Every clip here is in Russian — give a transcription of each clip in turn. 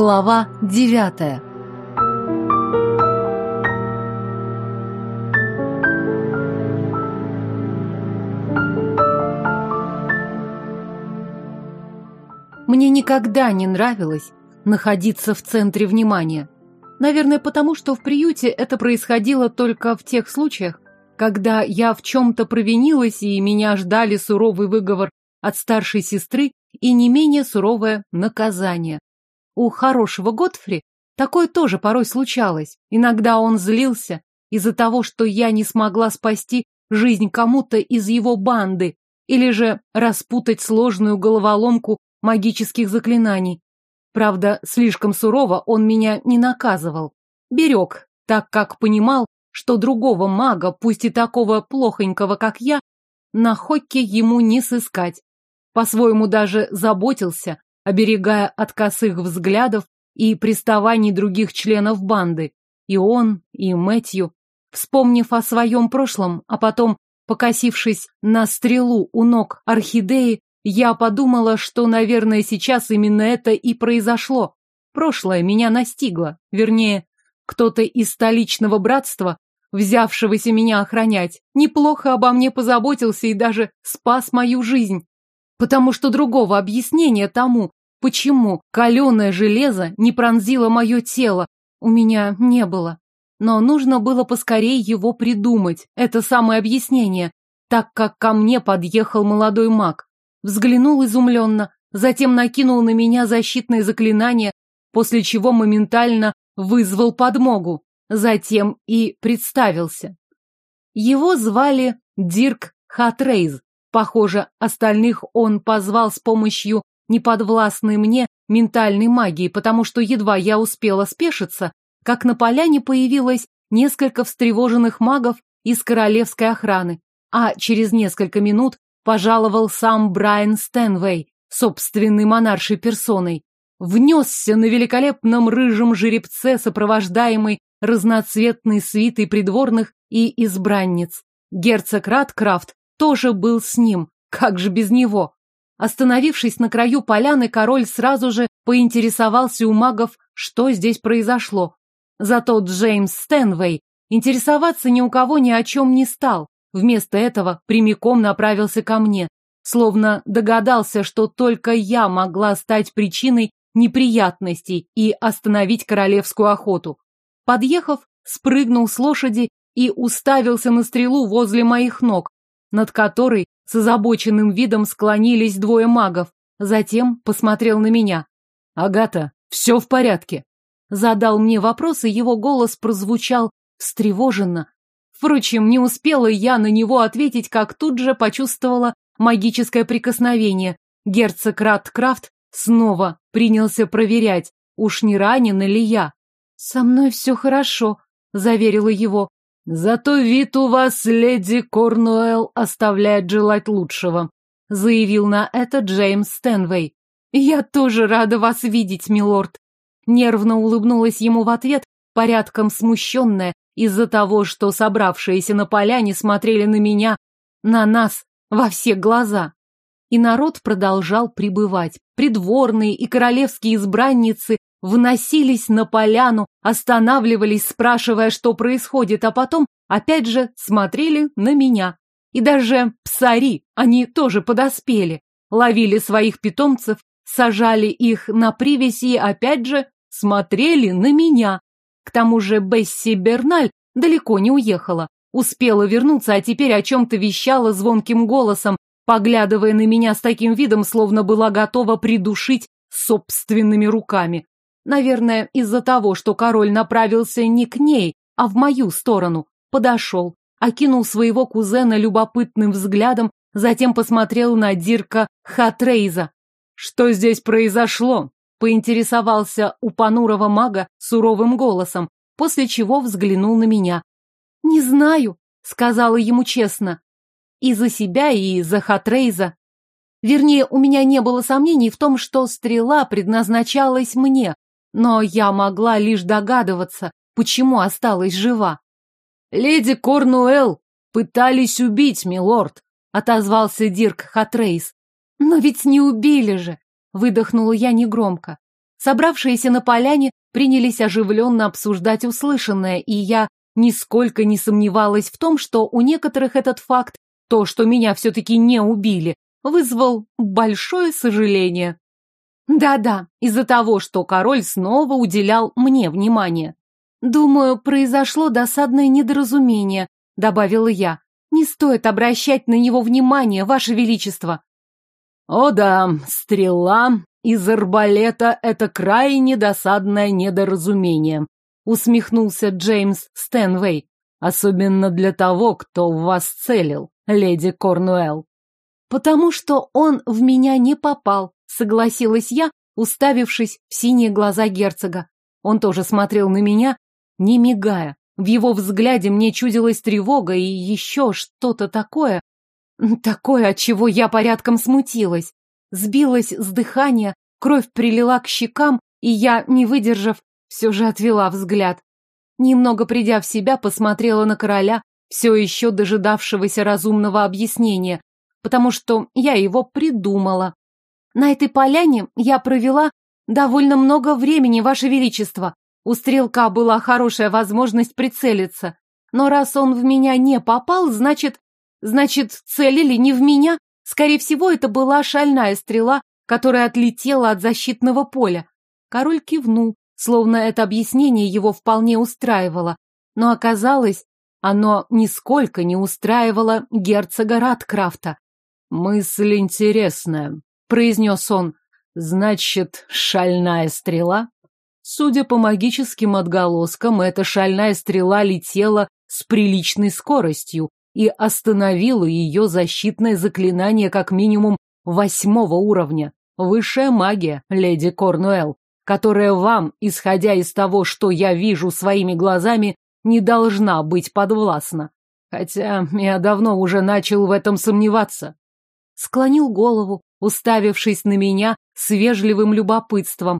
Глава девятая Мне никогда не нравилось находиться в центре внимания. Наверное, потому что в приюте это происходило только в тех случаях, когда я в чем-то провинилась и меня ждали суровый выговор от старшей сестры и не менее суровое наказание. У хорошего Готфри такое тоже порой случалось. Иногда он злился из-за того, что я не смогла спасти жизнь кому-то из его банды или же распутать сложную головоломку магических заклинаний. Правда, слишком сурово он меня не наказывал. Берег, так как понимал, что другого мага, пусть и такого плохонького, как я, на Хокке ему не сыскать. По-своему даже заботился, оберегая от косых взглядов и приставаний других членов банды. И он, и Мэтью. Вспомнив о своем прошлом, а потом, покосившись на стрелу у ног орхидеи, я подумала, что, наверное, сейчас именно это и произошло. Прошлое меня настигло, вернее, кто-то из столичного братства, взявшегося меня охранять, неплохо обо мне позаботился и даже спас мою жизнь. Потому что другого объяснения тому, почему каленое железо не пронзило мое тело, у меня не было. Но нужно было поскорее его придумать, это самое объяснение, так как ко мне подъехал молодой маг. Взглянул изумленно, затем накинул на меня защитное заклинание, после чего моментально вызвал подмогу, затем и представился. Его звали Дирк Хатрейз. Похоже, остальных он позвал с помощью неподвластной мне ментальной магии, потому что едва я успела спешиться, как на поляне появилось несколько встревоженных магов из королевской охраны, а через несколько минут пожаловал сам Брайан Стэнвей, собственной монаршей персоной. Внесся на великолепном рыжем жеребце, сопровождаемый разноцветной свитой придворных и избранниц. Герцог Радкрафт тоже был с ним, как же без него? Остановившись на краю поляны, король сразу же поинтересовался у магов, что здесь произошло. Зато Джеймс Стэнвей интересоваться ни у кого ни о чем не стал. Вместо этого прямиком направился ко мне, словно догадался, что только я могла стать причиной неприятностей и остановить королевскую охоту. Подъехав, спрыгнул с лошади и уставился на стрелу возле моих ног, над которой с озабоченным видом склонились двое магов. Затем посмотрел на меня. «Агата, все в порядке?» Задал мне вопрос, и его голос прозвучал встревоженно, Впрочем, не успела я на него ответить, как тут же почувствовала магическое прикосновение. Герцог Раткрафт снова принялся проверять, уж не ранена ли я. «Со мной все хорошо», — заверила его. «Зато вид у вас, леди Корнуэлл, оставляет желать лучшего», — заявил на это Джеймс Стэнвей. «Я тоже рада вас видеть, милорд». Нервно улыбнулась ему в ответ, порядком смущенная из-за того, что собравшиеся на поляне смотрели на меня, на нас, во все глаза. И народ продолжал прибывать. Придворные и королевские избранницы вносились на поляну, останавливались, спрашивая, что происходит, а потом опять же смотрели на меня. И даже псари, они тоже подоспели, ловили своих питомцев, сажали их на привязи и опять же смотрели на меня. К тому же Бесси Берналь далеко не уехала. Успела вернуться, а теперь о чем-то вещала звонким голосом, поглядывая на меня с таким видом, словно была готова придушить собственными руками. Наверное, из-за того, что король направился не к ней, а в мою сторону. Подошел, окинул своего кузена любопытным взглядом, затем посмотрел на Дирка Хатрейза. «Что здесь произошло?» поинтересовался у понурого мага суровым голосом, после чего взглянул на меня. «Не знаю», — сказала ему честно. И за себя, и за Хатрейза. Вернее, у меня не было сомнений в том, что стрела предназначалась мне, но я могла лишь догадываться, почему осталась жива. «Леди Корнуэлл пытались убить, милорд», — отозвался Дирк Хатрейс. «Но ведь не убили же», Выдохнула я негромко. Собравшиеся на поляне принялись оживленно обсуждать услышанное, и я нисколько не сомневалась в том, что у некоторых этот факт, то, что меня все-таки не убили, вызвал большое сожаление. Да-да, из-за того, что король снова уделял мне внимание. Думаю, произошло досадное недоразумение, добавила я. Не стоит обращать на него внимание, ваше величество. О да, стрела из арбалета — это крайне досадное недоразумение, усмехнулся Джеймс Стэнвей. Особенно для того, кто в вас целил, леди Корнуэлл. Потому что он в меня не попал, согласилась я, уставившись в синие глаза герцога. Он тоже смотрел на меня, не мигая. В его взгляде мне чудилась тревога и еще что-то такое, такое, от чего я порядком смутилась. Сбилась с дыхания, кровь прилила к щекам, и я, не выдержав, все же отвела взгляд. Немного придя в себя, посмотрела на короля, все еще дожидавшегося разумного объяснения, потому что я его придумала. На этой поляне я провела довольно много времени, Ваше Величество. У стрелка была хорошая возможность прицелиться. Но раз он в меня не попал, значит... Значит, целили не в меня. Скорее всего, это была шальная стрела, которая отлетела от защитного поля. Король кивнул, словно это объяснение его вполне устраивало. Но оказалось, оно нисколько не устраивало герцога Радкрафта. «Мысль интересная», — произнес он. «Значит, шальная стрела?» Судя по магическим отголоскам, эта шальная стрела летела с приличной скоростью и остановила ее защитное заклинание как минимум восьмого уровня. Высшая магия, леди Корнуэлл которая вам, исходя из того, что я вижу своими глазами, не должна быть подвластна. Хотя я давно уже начал в этом сомневаться. Склонил голову, уставившись на меня с вежливым любопытством,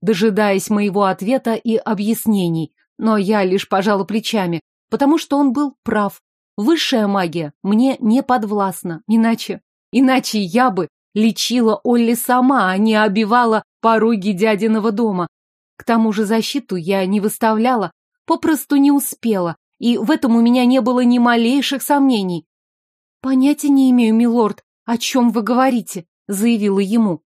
дожидаясь моего ответа и объяснений, но я лишь пожала плечами, потому что он был прав. Высшая магия мне не подвластна, иначе... Иначе я бы лечила Олли сама, а не обивала пороги дядиного дома. К тому же защиту я не выставляла, попросту не успела, и в этом у меня не было ни малейших сомнений. «Понятия не имею, милорд, о чем вы говорите», — заявила ему.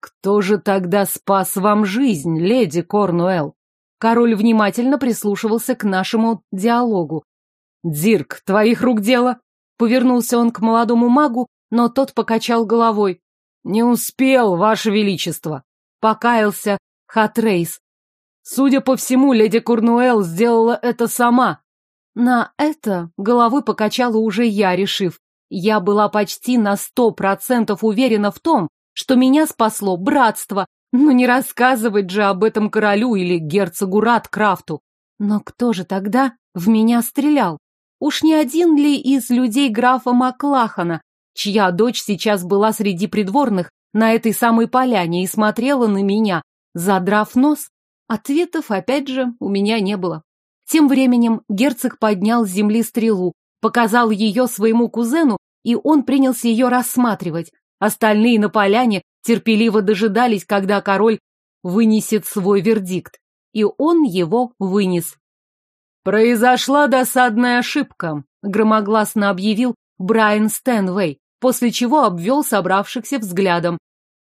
«Кто же тогда спас вам жизнь, леди Корнуэлл?» Король внимательно прислушивался к нашему диалогу. «Дирк, твоих рук дело!» Повернулся он к молодому магу, но тот покачал головой. «Не успел, Ваше Величество!» — покаялся Хатрейс. «Судя по всему, леди Корнуэлл сделала это сама». На это головой покачала уже я, решив. Я была почти на сто процентов уверена в том, что меня спасло братство, но не рассказывать же об этом королю или герцогу Радкрафту. Но кто же тогда в меня стрелял? Уж не один ли из людей графа Маклахана, чья дочь сейчас была среди придворных на этой самой поляне и смотрела на меня, задрав нос. Ответов, опять же, у меня не было. Тем временем герцог поднял с земли стрелу, показал ее своему кузену, и он принялся ее рассматривать. Остальные на поляне терпеливо дожидались, когда король вынесет свой вердикт. И он его вынес. «Произошла досадная ошибка», — громогласно объявил Брайан Стэнвей после чего обвел собравшихся взглядом.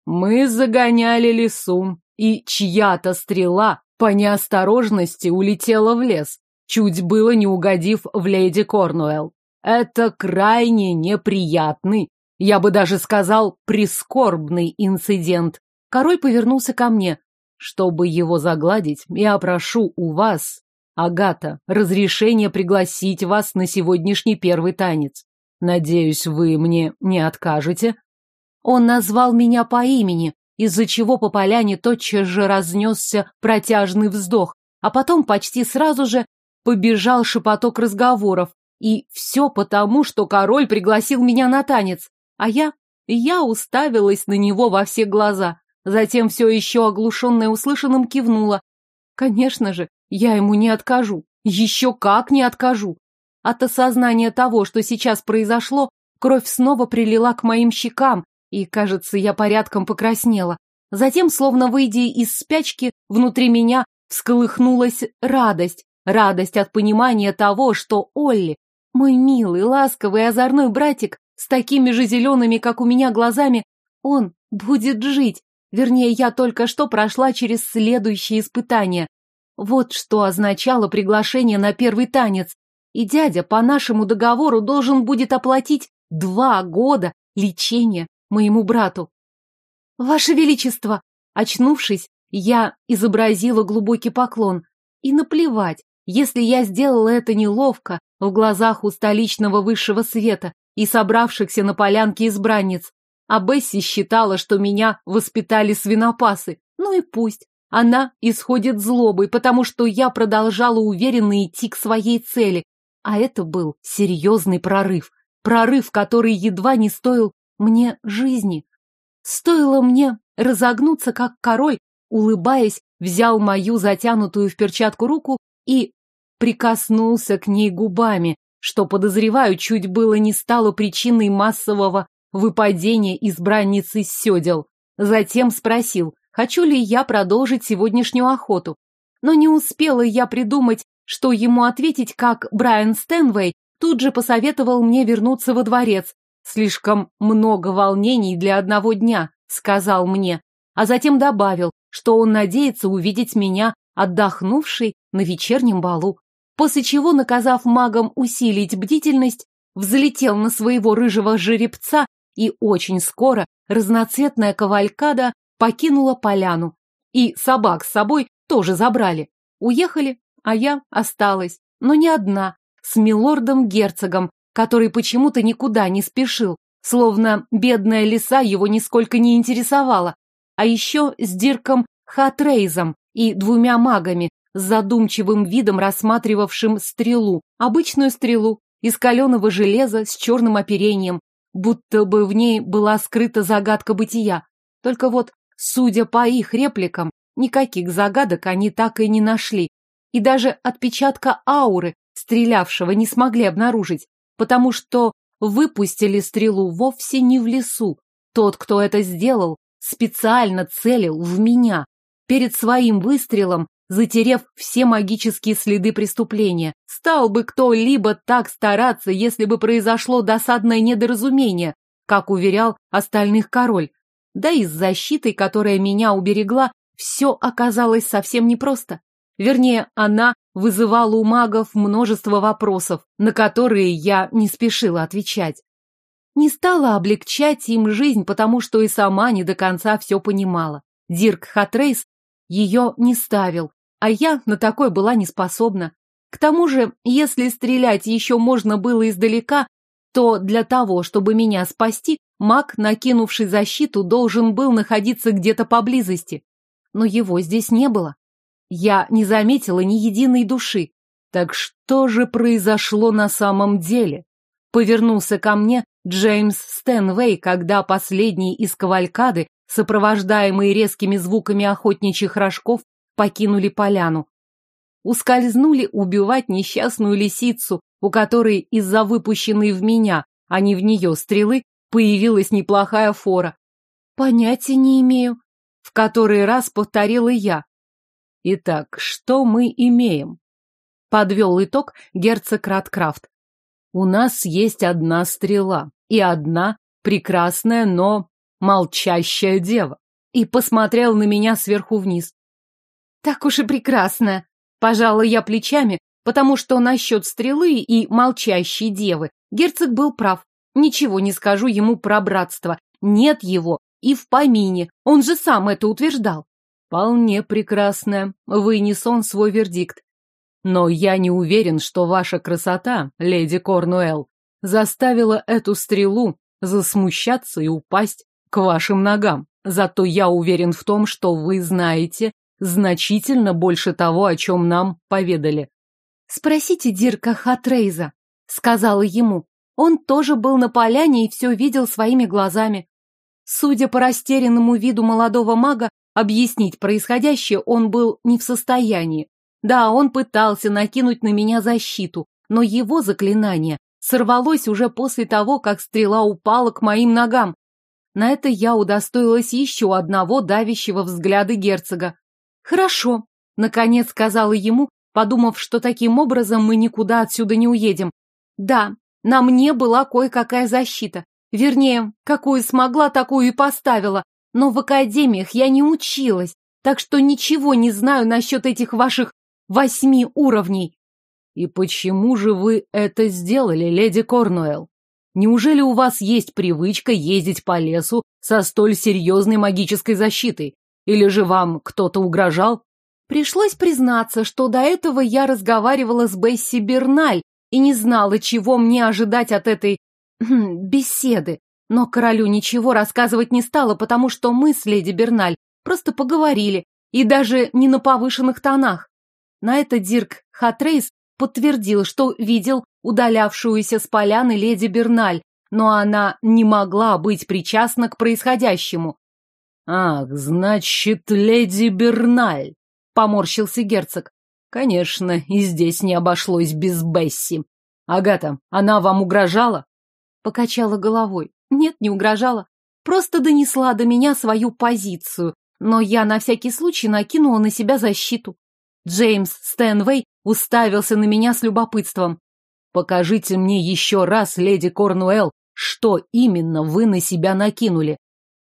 Мы загоняли лесу, и чья-то стрела по неосторожности улетела в лес, чуть было не угодив в леди Корнуэлл. Это крайне неприятный, я бы даже сказал, прискорбный инцидент. Король повернулся ко мне. Чтобы его загладить, я прошу у вас, Агата, разрешение пригласить вас на сегодняшний первый танец. Надеюсь, вы мне не откажете? Он назвал меня по имени, из-за чего по поляне тотчас же разнесся протяжный вздох, а потом почти сразу же побежал шепоток разговоров. И все потому, что король пригласил меня на танец, а я... Я уставилась на него во все глаза, затем все еще оглушенная услышанным кивнула. Конечно же, я ему не откажу, еще как не откажу. От осознания того, что сейчас произошло, кровь снова прилила к моим щекам, и, кажется, я порядком покраснела. Затем, словно выйдя из спячки, внутри меня всколыхнулась радость. Радость от понимания того, что Олли, мой милый, ласковый, озорной братик, с такими же зелеными, как у меня, глазами, он будет жить. Вернее, я только что прошла через следующее испытание. Вот что означало приглашение на первый танец. И дядя по нашему договору должен будет оплатить два года лечения моему брату. Ваше Величество! Очнувшись, я изобразила глубокий поклон. И наплевать, если я сделала это неловко в глазах у столичного высшего света и собравшихся на полянке избранниц. А Бесси считала, что меня воспитали свинопасы. Ну и пусть. Она исходит злобой, потому что я продолжала уверенно идти к своей цели. А это был серьезный прорыв. Прорыв, который едва не стоил мне жизни. Стоило мне разогнуться, как король, улыбаясь, взял мою затянутую в перчатку руку и прикоснулся к ней губами, что, подозреваю, чуть было не стало причиной массового выпадения избранницы с седел. Затем спросил, хочу ли я продолжить сегодняшнюю охоту. Но не успела я придумать, что ему ответить, как Брайан Стэнвей тут же посоветовал мне вернуться во дворец. Слишком много волнений для одного дня, сказал мне, а затем добавил, что он надеется увидеть меня отдохнувшей на вечернем балу после чего, наказав магам усилить бдительность, взлетел на своего рыжего жеребца, и очень скоро разноцветная кавалькада покинула поляну. И собак с собой тоже забрали. Уехали, а я осталась, но не одна, с милордом-герцогом, который почему-то никуда не спешил, словно бедная лиса его нисколько не интересовала, а еще с Дирком Хатрейзом и двумя магами, с задумчивым видом рассматривавшим стрелу, обычную стрелу, из каленого железа с черным оперением, будто бы в ней была скрыта загадка бытия. Только вот, судя по их репликам, никаких загадок они так и не нашли. И даже отпечатка ауры, стрелявшего, не смогли обнаружить, потому что выпустили стрелу вовсе не в лесу. Тот, кто это сделал, специально целил в меня. Перед своим выстрелом затерев все магические следы преступления. Стал бы кто-либо так стараться, если бы произошло досадное недоразумение, как уверял остальных король. Да и с защитой, которая меня уберегла, все оказалось совсем непросто. Вернее, она вызывала у магов множество вопросов, на которые я не спешила отвечать. Не стала облегчать им жизнь, потому что и сама не до конца все понимала. Дирк Хатрейс ее не ставил, а я на такое была не способна. К тому же, если стрелять еще можно было издалека, то для того, чтобы меня спасти, маг, накинувший защиту, должен был находиться где-то поблизости. Но его здесь не было. Я не заметила ни единой души. Так что же произошло на самом деле? Повернулся ко мне Джеймс Стэнвей, когда последний из кавалькады, сопровождаемый резкими звуками охотничьих рожков, покинули поляну. Ускользнули убивать несчастную лисицу, у которой из-за выпущенной в меня, а не в нее стрелы, появилась неплохая фора. Понятия не имею. В который раз повторила я. Итак, что мы имеем? Подвел итог герцог Раткрафт. У нас есть одна стрела и одна прекрасная, но молчащая дева. И посмотрел на меня сверху вниз. Так уж и прекрасно. Пожала я плечами, потому что насчет стрелы и молчащей девы герцог был прав. Ничего не скажу ему про братство. Нет его и в помине. Он же сам это утверждал. Вполне прекрасно. Вынес он свой вердикт. Но я не уверен, что ваша красота, леди Корнуэлл, заставила эту стрелу засмущаться и упасть к вашим ногам. Зато я уверен в том, что вы знаете значительно больше того, о чем нам поведали. «Спросите Дирка Хатрейза», — сказала ему. Он тоже был на поляне и все видел своими глазами. Судя по растерянному виду молодого мага, объяснить происходящее он был не в состоянии. Да, он пытался накинуть на меня защиту, но его заклинание сорвалось уже после того, как стрела упала к моим ногам. На это я удостоилась еще одного давящего взгляда герцога. «Хорошо», — наконец сказала ему, подумав, что таким образом мы никуда отсюда не уедем. «Да, на мне была кое-какая защита. Вернее, какую смогла, такую и поставила. Но в академиях я не училась, так что ничего не знаю насчет этих ваших восьми уровней. И почему же вы это сделали, леди Корнуэлл? Неужели у вас есть привычка ездить по лесу со столь серьезной магической защитой? Или же вам кто-то угрожал? Пришлось признаться, что до этого я разговаривала с Бесси Берналь и не знала, чего мне ожидать от этой хм, беседы. Но королю ничего рассказывать не стала, потому что мы с леди Берналь просто поговорили, и даже не на повышенных тонах. На это Дирк Хатрейс подтвердил, что видел удалявшуюся с поляны леди Берналь, но она не могла быть причастна к происходящему. «Ах, значит, леди Берналь!» — поморщился герцог. «Конечно, и здесь не обошлось без Бесси. Агата, она вам угрожала?» Покачала головой. «Нет, не угрожала. Просто донесла до меня свою позицию, но я на всякий случай накинула на себя защиту. Джеймс Стэнвей уставился на меня с любопытством. «Покажите мне еще раз, леди Корнуэлл, что именно вы на себя накинули».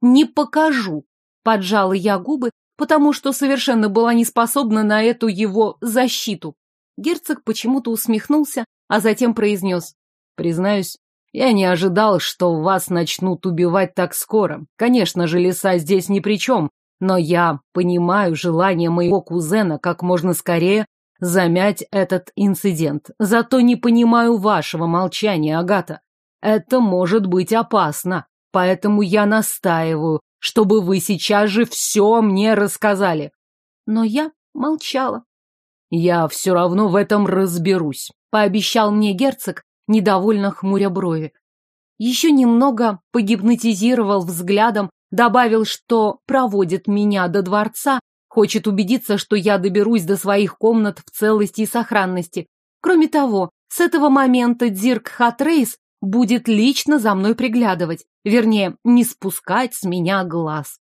«Не покажу», — поджала я губы, потому что совершенно была не способна на эту его защиту. Герцог почему-то усмехнулся, а затем произнес. «Признаюсь, я не ожидал, что вас начнут убивать так скоро. Конечно же, леса здесь ни при чем, но я понимаю желание моего кузена как можно скорее замять этот инцидент. Зато не понимаю вашего молчания, Агата. Это может быть опасно, поэтому я настаиваю, чтобы вы сейчас же все мне рассказали. Но я молчала. Я все равно в этом разберусь, пообещал мне герцог, недовольно хмуря брови. Еще немного погипнотизировал взглядом, добавил, что проводит меня до дворца, хочет убедиться, что я доберусь до своих комнат в целости и сохранности. Кроме того, с этого момента Дирк Хатрейс будет лично за мной приглядывать, вернее, не спускать с меня глаз.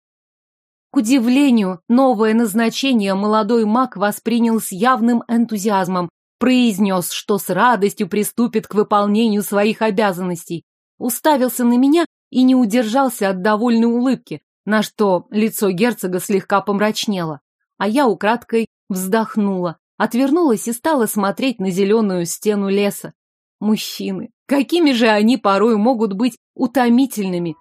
К удивлению, новое назначение молодой маг воспринял с явным энтузиазмом, произнес, что с радостью приступит к выполнению своих обязанностей, уставился на меня и не удержался от довольной улыбки, на что лицо герцога слегка помрачнело, а я украдкой вздохнула, отвернулась и стала смотреть на зеленую стену леса. Мужчины, какими же они порой могут быть утомительными,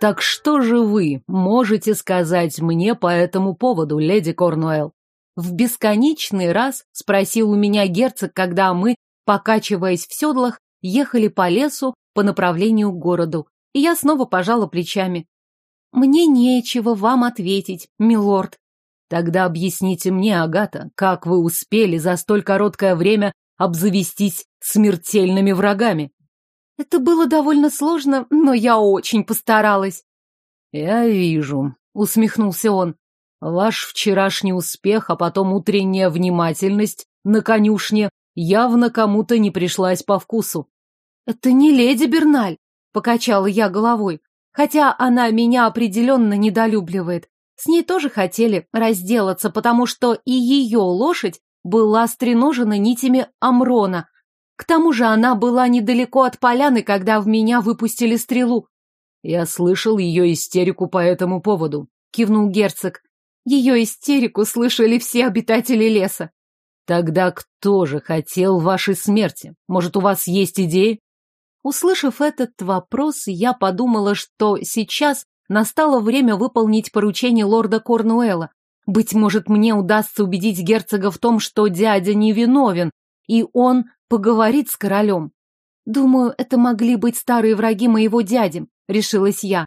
Так что же вы можете сказать мне по этому поводу, леди Корнуэлл? В бесконечный раз спросил у меня герцог, когда мы, покачиваясь в седлах, ехали по лесу по направлению к городу. И я снова пожала плечами. Мне нечего вам ответить, милорд. Тогда объясните мне, Агата, как вы успели за столь короткое время обзавестись смертельными врагами? Это было довольно сложно, но я очень постаралась. Я вижу, усмехнулся он. Ваш вчерашний успех, а потом утренняя внимательность на конюшне явно кому-то не пришлась по вкусу. Это не леди Берналь, покачала я головой, хотя она меня определенно недолюбливает. С ней тоже хотели разделаться, потому что и ее лошадь была стреножена нитями Амрона, к тому же она была недалеко от поляны, когда в меня выпустили стрелу. Я слышал ее истерику по этому поводу, кивнул герцог. Ее истерику слышали все обитатели леса. Тогда кто же хотел вашей смерти? Может, у вас есть идеи? Услышав этот вопрос, я подумала, что сейчас настало время выполнить поручение лорда Корнуэлла. Быть может, мне удастся убедить герцога в том, что дядя невиновен, и он поговорит с королем. Думаю, это могли быть старые враги моего дяди, решилась я.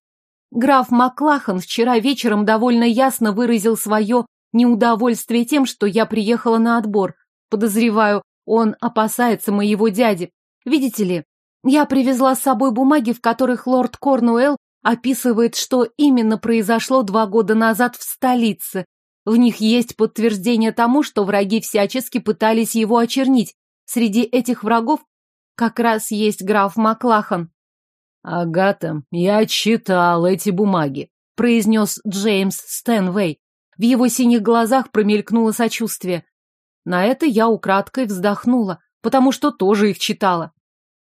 Граф Маклахан вчера вечером довольно ясно выразил свое неудовольствие тем, что я приехала на отбор. Подозреваю, он опасается моего дяди. Видите ли, я привезла с собой бумаги, в которых лорд Корнуэлл описывает, что именно произошло два года назад в столице. В них есть подтверждение тому, что враги всячески пытались его очернить, среди этих врагов как раз есть граф Маклахан. «Агата, я читал эти бумаги», — произнес Джеймс Стэнвей. В его синих глазах промелькнуло сочувствие. На это я украдкой вздохнула, потому что тоже их читала.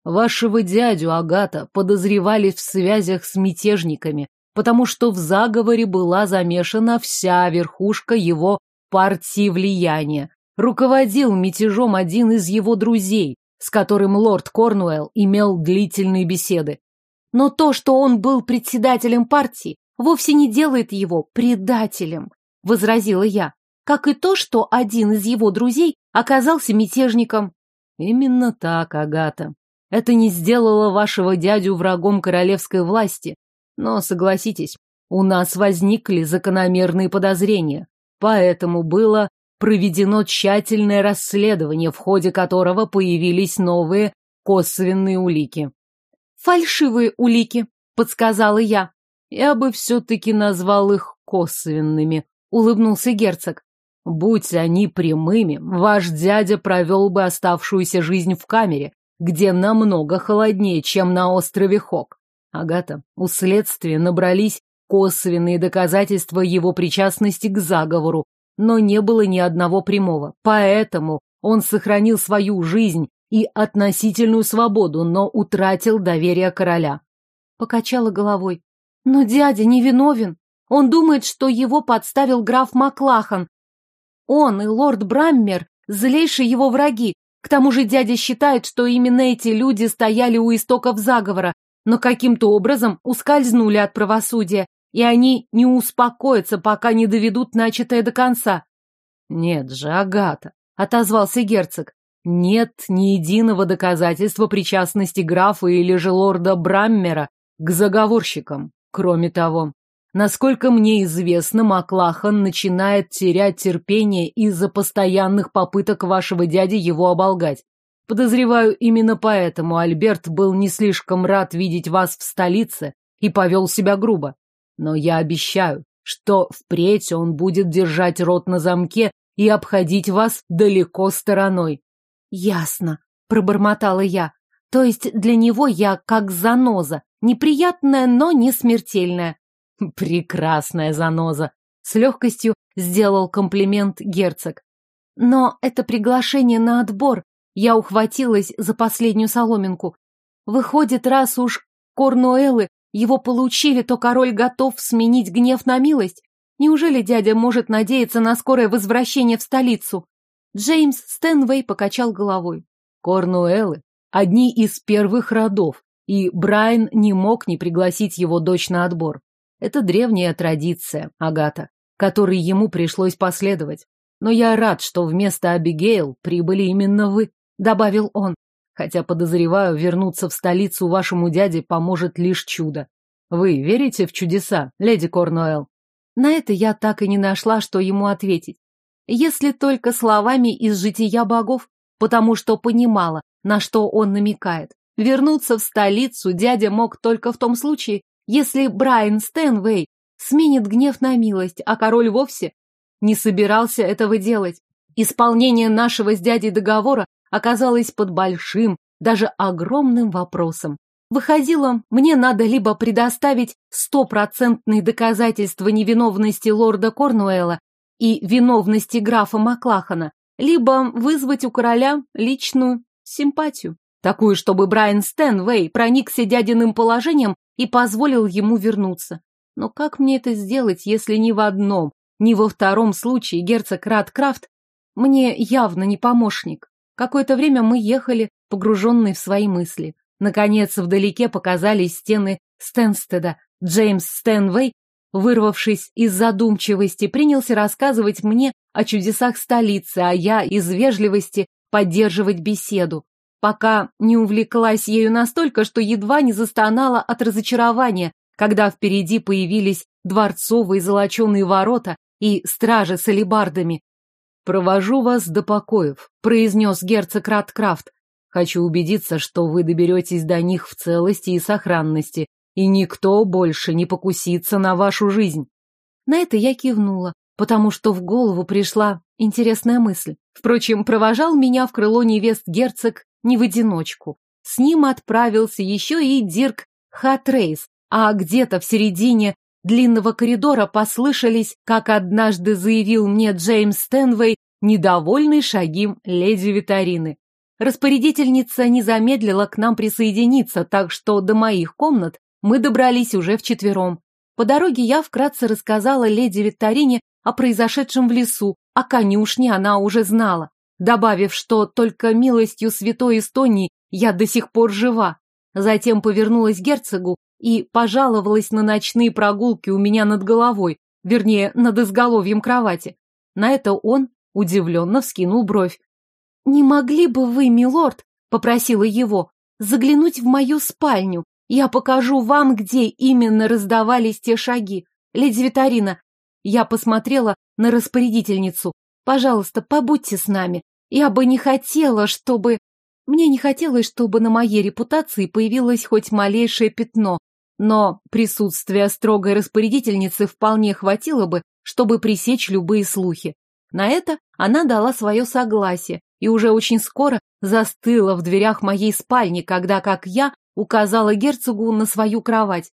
Вашего дядю Агата подозревали в связях с мятежниками, потому что в заговоре была замешана вся верхушка его партии влияния. Руководил мятежом один из его друзей, с которым лорд Корнуэлл имел длительные беседы. Но то, что он был председателем партии, вовсе не делает его предателем, возразила я, как и то, что один из его друзей оказался мятежником. Именно так, Агата. Это не сделало вашего дядю врагом королевской власти. Но, согласитесь, у нас возникли закономерные подозрения. Поэтому было проведено тщательное расследование, в ходе которого появились новые косвенные улики. «Фальшивые улики», — подсказала я. «Я бы все-таки назвал их косвенными», — улыбнулся герцог. «Будь они прямыми, ваш дядя провел бы оставшуюся жизнь в камере, где намного холоднее, чем на острове Хок. Агата, у следствия набрались косвенные доказательства его причастности к заговору, но не было ни одного прямого. Поэтому он сохранил свою жизнь и относительную свободу, но утратил доверие короля. Покачала головой. Но дядя не виновен. Он думает, что его подставил граф Маклахан. Он и лорд Браммер – злейшие его враги. К тому же дядя считает, что именно эти люди стояли у истоков заговора, но каким-то образом ускользнули от правосудия, и они не успокоятся, пока не доведут начатое до конца. Нет же, Агата, отозвался герцог. Нет ни единого доказательства причастности графа или же лорда Браммера к заговорщикам. Кроме того, насколько мне известно, Маклахан начинает терять терпение из-за постоянных попыток вашего дяди его оболгать. Подозреваю, именно поэтому Альберт был не слишком рад видеть вас в столице и повел себя грубо. Но я обещаю, что впредь он будет держать рот на замке и обходить вас далеко стороной. Ясно, пробормотала я. То есть для него я как заноза, неприятная, но не смертельная. Прекрасная заноза. С легкостью сделал комплимент герцог. Но это приглашение на отбор. Я ухватилась за последнюю соломинку. Выходит, раз уж Корнуэллы его получили, то король готов сменить гнев на милость. Неужели дядя может надеяться на скорое возвращение в столицу? Джеймс Стэнвей покачал головой. Корнуэллы – одни из первых родов, и Брайан не мог не пригласить его дочь на отбор. Это древняя традиция, Агата, которой ему пришлось последовать. Но я рад, что вместо Абигейл прибыли именно вы, добавил он хотя, подозреваю, вернуться в столицу вашему дяде поможет лишь чудо. Вы верите в чудеса, леди Корнуэлл? На это я так и не нашла, что ему ответить. Если только словами из жития богов, потому что понимала, на что он намекает. Вернуться в столицу дядя мог только в том случае, если Брайан Стэнвей сменит гнев на милость, а король вовсе не собирался этого делать. Исполнение нашего с дядей договора оказалась под большим, даже огромным вопросом. Выходило, мне надо либо предоставить стопроцентные доказательства невиновности лорда Корнуэлла и виновности графа Маклахана, либо вызвать у короля личную симпатию, такую, чтобы Брайан Стэнвей проникся дядиным положением и позволил ему вернуться. Но как мне это сделать, если ни в одном, ни во втором случае герцог Радкрафт мне явно не помощник? Какое-то время мы ехали, погруженные в свои мысли. Наконец, вдалеке показались стены Стэнстеда. Джеймс Стэнвей, вырвавшись из задумчивости, принялся рассказывать мне о чудесах столицы, а я из вежливости поддерживать беседу, пока не увлеклась ею настолько, что едва не застонала от разочарования, когда впереди появились дворцовые золоченые ворота и стражи с алебардами, «Провожу вас до покоев», — произнес герцог Раткрафт. «Хочу убедиться, что вы доберетесь до них в целости и сохранности, и никто больше не покусится на вашу жизнь». На это я кивнула, потому что в голову пришла интересная мысль. Впрочем, провожал меня в крыло невест герцог не в одиночку. С ним отправился еще и Дирк Хатрейс, а где-то в середине длинного коридора послышались, как однажды заявил мне Джеймс Стэнвей, недовольный шаги леди Витарины. Распорядительница не замедлила к нам присоединиться, так что до моих комнат мы добрались уже вчетвером. По дороге я вкратце рассказала леди Викторине о произошедшем в лесу, о конюшне она уже знала, добавив, что только милостью святой Эстонии я до сих пор жива. Затем повернулась к герцогу и пожаловалась на ночные прогулки у меня над головой, вернее, над изголовьем кровати. На это он удивленно вскинул бровь. «Не могли бы вы, милорд, — попросила его, — заглянуть в мою спальню? Я покажу вам, где именно раздавались те шаги. Леди Витарина, я посмотрела на распорядительницу. Пожалуйста, побудьте с нами. Я бы не хотела, чтобы... Мне не хотелось, чтобы на моей репутации появилось хоть малейшее пятно, но присутствие строгой распорядительницы вполне хватило бы, чтобы пресечь любые слухи. На это она дала свое согласие и уже очень скоро застыла в дверях моей спальни, когда, как я, указала герцогу на свою кровать.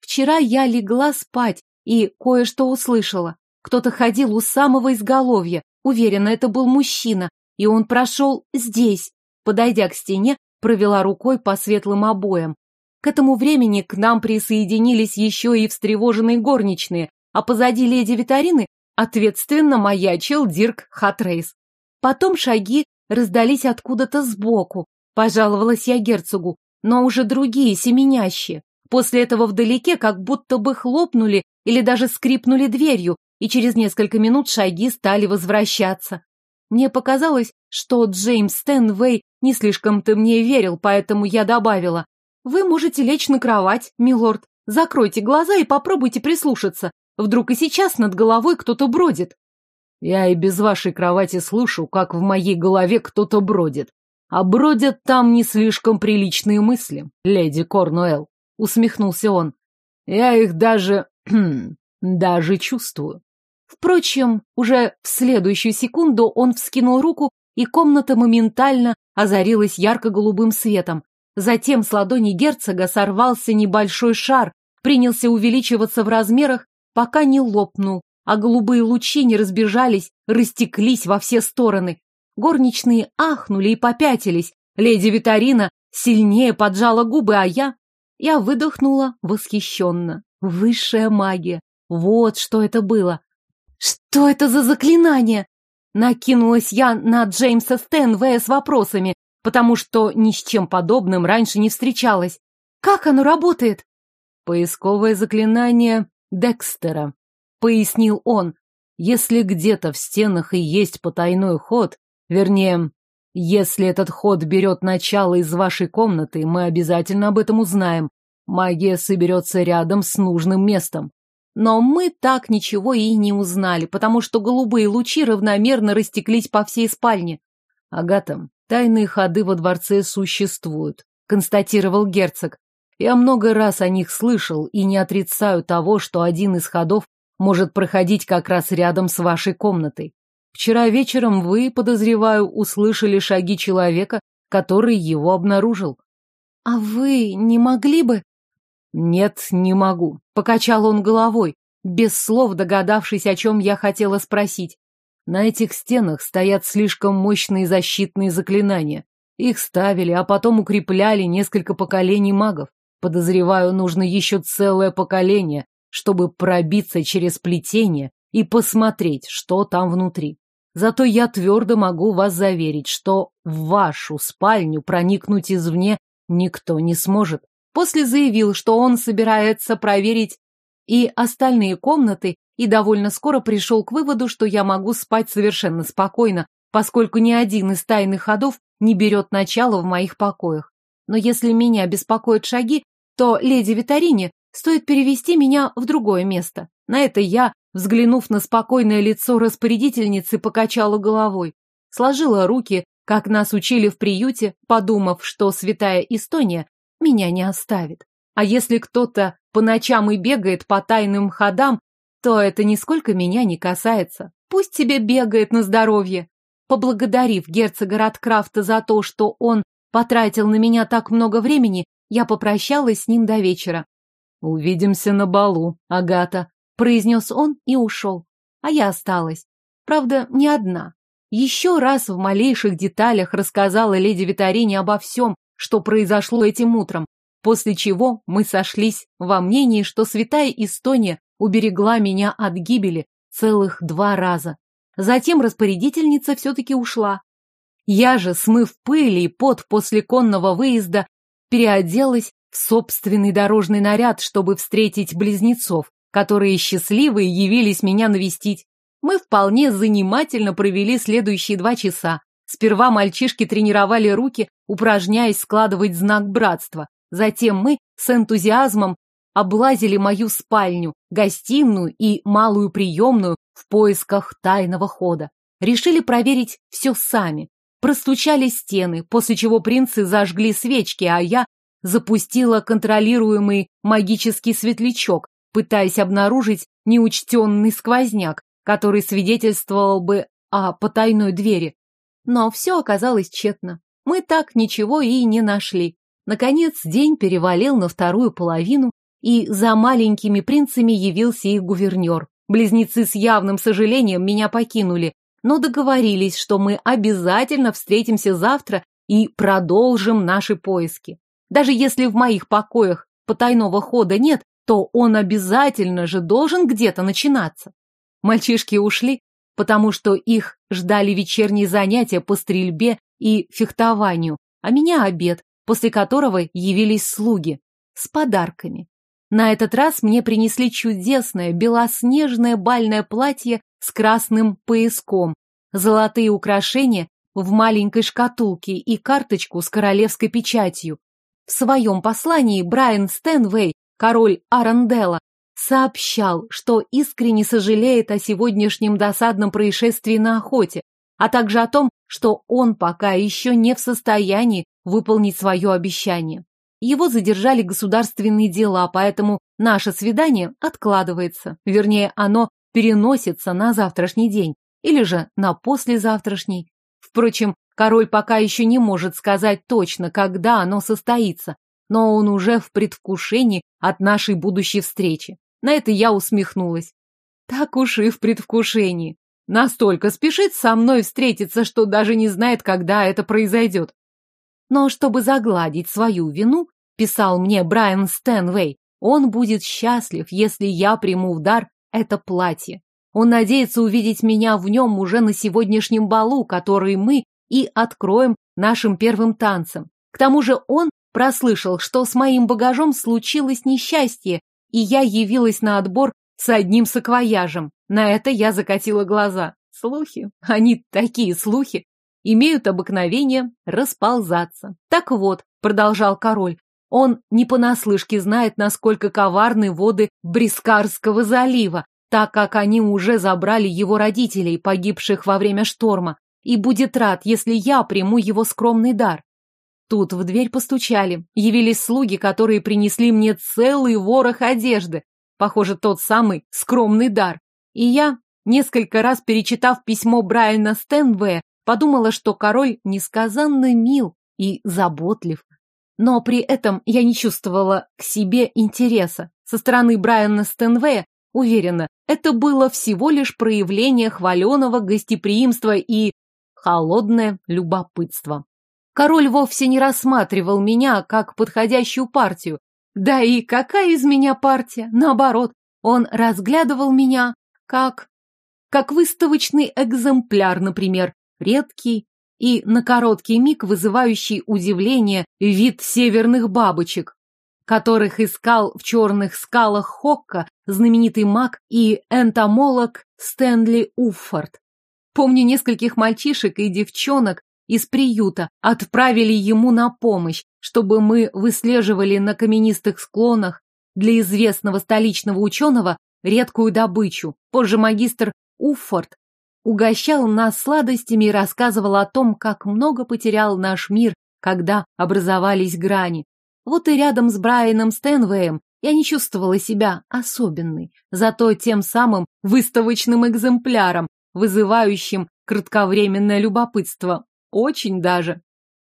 Вчера я легла спать и кое-что услышала. Кто-то ходил у самого изголовья, уверена, это был мужчина, и он прошел здесь. Подойдя к стене, провела рукой по светлым обоям. К этому времени к нам присоединились еще и встревоженные горничные, а позади леди Витарины Ответственно маячил Дирк Хатрейс. Потом шаги раздались откуда-то сбоку. Пожаловалась я герцогу, но уже другие, семенящие. После этого вдалеке как будто бы хлопнули или даже скрипнули дверью, и через несколько минут шаги стали возвращаться. Мне показалось, что Джеймс Стэнвей не слишком-то мне верил, поэтому я добавила. «Вы можете лечь на кровать, милорд. Закройте глаза и попробуйте прислушаться. Вдруг и сейчас над головой кто-то бродит. Я и без вашей кровати слышу, как в моей голове кто-то бродит. А бродят там не слишком приличные мысли, леди Корнуэлл, усмехнулся он. Я их даже... даже чувствую. Впрочем, уже в следующую секунду он вскинул руку, и комната моментально озарилась ярко-голубым светом. Затем с ладони герцога сорвался небольшой шар, принялся увеличиваться в размерах пока не лопнул, а голубые лучи не разбежались, растеклись во все стороны. Горничные ахнули и попятились. Леди Витарина сильнее поджала губы, а я... Я выдохнула восхищенно. Высшая магия. Вот что это было. Что это за заклинание? Накинулась я на Джеймса Стэнвея с вопросами, потому что ни с чем подобным раньше не встречалась. Как оно работает? Поисковое заклинание Декстера, пояснил он. Если где-то в стенах и есть потайной ход, вернее, если этот ход берет начало из вашей комнаты, мы обязательно об этом узнаем. Магия соберется рядом с нужным местом. Но мы так ничего и не узнали, потому что голубые лучи равномерно растеклись по всей спальне. Агата, тайные ходы во дворце существуют, констатировал герцог. Я много раз о них слышал и не отрицаю того, что один из ходов может проходить как раз рядом с вашей комнатой. Вчера вечером вы, подозреваю, услышали шаги человека, который его обнаружил. А вы не могли бы? Нет, не могу. Покачал он головой, без слов догадавшись, о чем я хотела спросить. На этих стенах стоят слишком мощные защитные заклинания. Их ставили, а потом укрепляли несколько поколений магов. Подозреваю, нужно еще целое поколение, чтобы пробиться через плетение и посмотреть, что там внутри. Зато я твердо могу вас заверить, что в вашу спальню проникнуть извне никто не сможет. После заявил, что он собирается проверить и остальные комнаты, и довольно скоро пришел к выводу, что я могу спать совершенно спокойно, поскольку ни один из тайных ходов не берет начало в моих покоях. Но если меня беспокоят шаги, то леди Витарине стоит перевести меня в другое место. На это я, взглянув на спокойное лицо распорядительницы, покачала головой. Сложила руки, как нас учили в приюте, подумав, что святая Эстония меня не оставит. А если кто-то по ночам и бегает по тайным ходам, то это нисколько меня не касается. Пусть себе бегает на здоровье. Поблагодарив герцога Радкрафта за то, что он потратил на меня так много времени, я попрощалась с ним до вечера. «Увидимся на балу, Агата», — произнес он и ушел. А я осталась. Правда, не одна. Еще раз в малейших деталях рассказала леди Витарине обо всем, что произошло этим утром, после чего мы сошлись во мнении, что святая Эстония уберегла меня от гибели целых два раза. Затем распорядительница все-таки ушла. Я же, смыв пыль и пот после конного выезда, переоделась в собственный дорожный наряд, чтобы встретить близнецов, которые счастливые явились меня навестить. Мы вполне занимательно провели следующие два часа. Сперва мальчишки тренировали руки, упражняясь складывать знак братства. Затем мы с энтузиазмом облазили мою спальню, гостиную и малую приемную в поисках тайного хода. Решили проверить все сами. Простучали стены, после чего принцы зажгли свечки, а я запустила контролируемый магический светлячок, пытаясь обнаружить неучтенный сквозняк, который свидетельствовал бы о потайной двери. Но все оказалось тщетно. Мы так ничего и не нашли. Наконец день перевалил на вторую половину, и за маленькими принцами явился их гувернер. Близнецы с явным сожалением меня покинули, но договорились, что мы обязательно встретимся завтра и продолжим наши поиски. Даже если в моих покоях потайного хода нет, то он обязательно же должен где-то начинаться. Мальчишки ушли, потому что их ждали вечерние занятия по стрельбе и фехтованию, а меня обед, после которого явились слуги с подарками. На этот раз мне принесли чудесное белоснежное бальное платье с красным пояском, золотые украшения в маленькой шкатулке и карточку с королевской печатью. В своем послании Брайан Стэнвей, король Аранделла, сообщал, что искренне сожалеет о сегодняшнем досадном происшествии на охоте, а также о том, что он пока еще не в состоянии выполнить свое обещание. Его задержали государственные дела, поэтому наше свидание откладывается, вернее, оно переносится на завтрашний день или же на послезавтрашний. Впрочем, король пока еще не может сказать точно, когда оно состоится, но он уже в предвкушении от нашей будущей встречи. На это я усмехнулась. Так уж и в предвкушении. Настолько спешит со мной встретиться, что даже не знает, когда это произойдет. Но чтобы загладить свою вину, писал мне Брайан Стэнвей, он будет счастлив, если я приму в дар это платье. Он надеется увидеть меня в нем уже на сегодняшнем балу, который мы и откроем нашим первым танцем. К тому же он прослышал, что с моим багажом случилось несчастье, и я явилась на отбор с одним саквояжем. На это я закатила глаза. Слухи, они такие слухи, имеют обыкновение расползаться. Так вот, продолжал король, он не понаслышке знает, насколько коварны воды Брискарского залива, так как они уже забрали его родителей, погибших во время шторма, и будет рад, если я приму его скромный дар. Тут в дверь постучали. Явились слуги, которые принесли мне целый ворох одежды. Похоже, тот самый скромный дар. И я, несколько раз перечитав письмо Брайана Стэнвея, подумала, что король несказанно мил и заботлив. Но при этом я не чувствовала к себе интереса. Со стороны Брайана Стэнвея, уверена, это было всего лишь проявление хваленого гостеприимства и холодное любопытство. Король вовсе не рассматривал меня как подходящую партию. Да и какая из меня партия? Наоборот, он разглядывал меня как... как выставочный экземпляр, например, редкий и на короткий миг вызывающий удивление вид северных бабочек, которых искал в черных скалах Хокка знаменитый маг и энтомолог Стэнли Уффорд. Помню нескольких мальчишек и девчонок, из приюта отправили ему на помощь, чтобы мы выслеживали на каменистых склонах для известного столичного ученого редкую добычу. Позже магистр Уффорд угощал нас сладостями и рассказывал о том, как много потерял наш мир, когда образовались грани. Вот и рядом с Брайаном Стэнвеем я не чувствовала себя особенной, зато тем самым выставочным экземпляром, вызывающим кратковременное любопытство. Очень даже.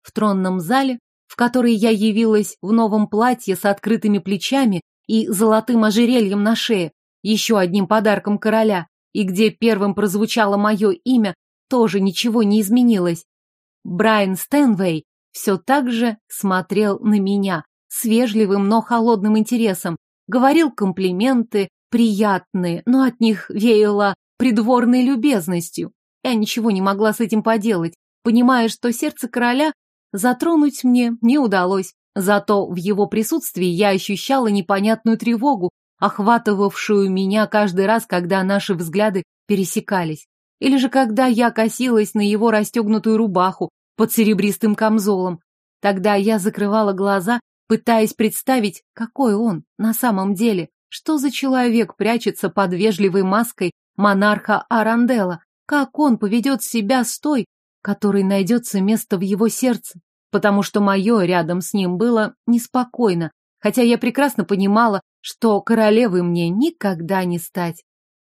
В тронном зале, в который я явилась в новом платье с открытыми плечами и золотым ожерельем на шее, еще одним подарком короля, и где первым прозвучало мое имя, тоже ничего не изменилось. Брайан Стэнвей все так же смотрел на меня с вежливым, но холодным интересом, говорил комплименты, приятные, но от них веяло придворной любезностью. Я ничего не могла с этим поделать, понимая, что сердце короля затронуть мне не удалось. Зато в его присутствии я ощущала непонятную тревогу, охватывавшую меня каждый раз, когда наши взгляды пересекались. Или же когда я косилась на его расстегнутую рубаху под серебристым камзолом. Тогда я закрывала глаза, пытаясь представить, какой он на самом деле, что за человек прячется под вежливой маской монарха Арандела, как он поведет себя с той, которой найдется место в его сердце, потому что мое рядом с ним было неспокойно, хотя я прекрасно понимала, что королевой мне никогда не стать.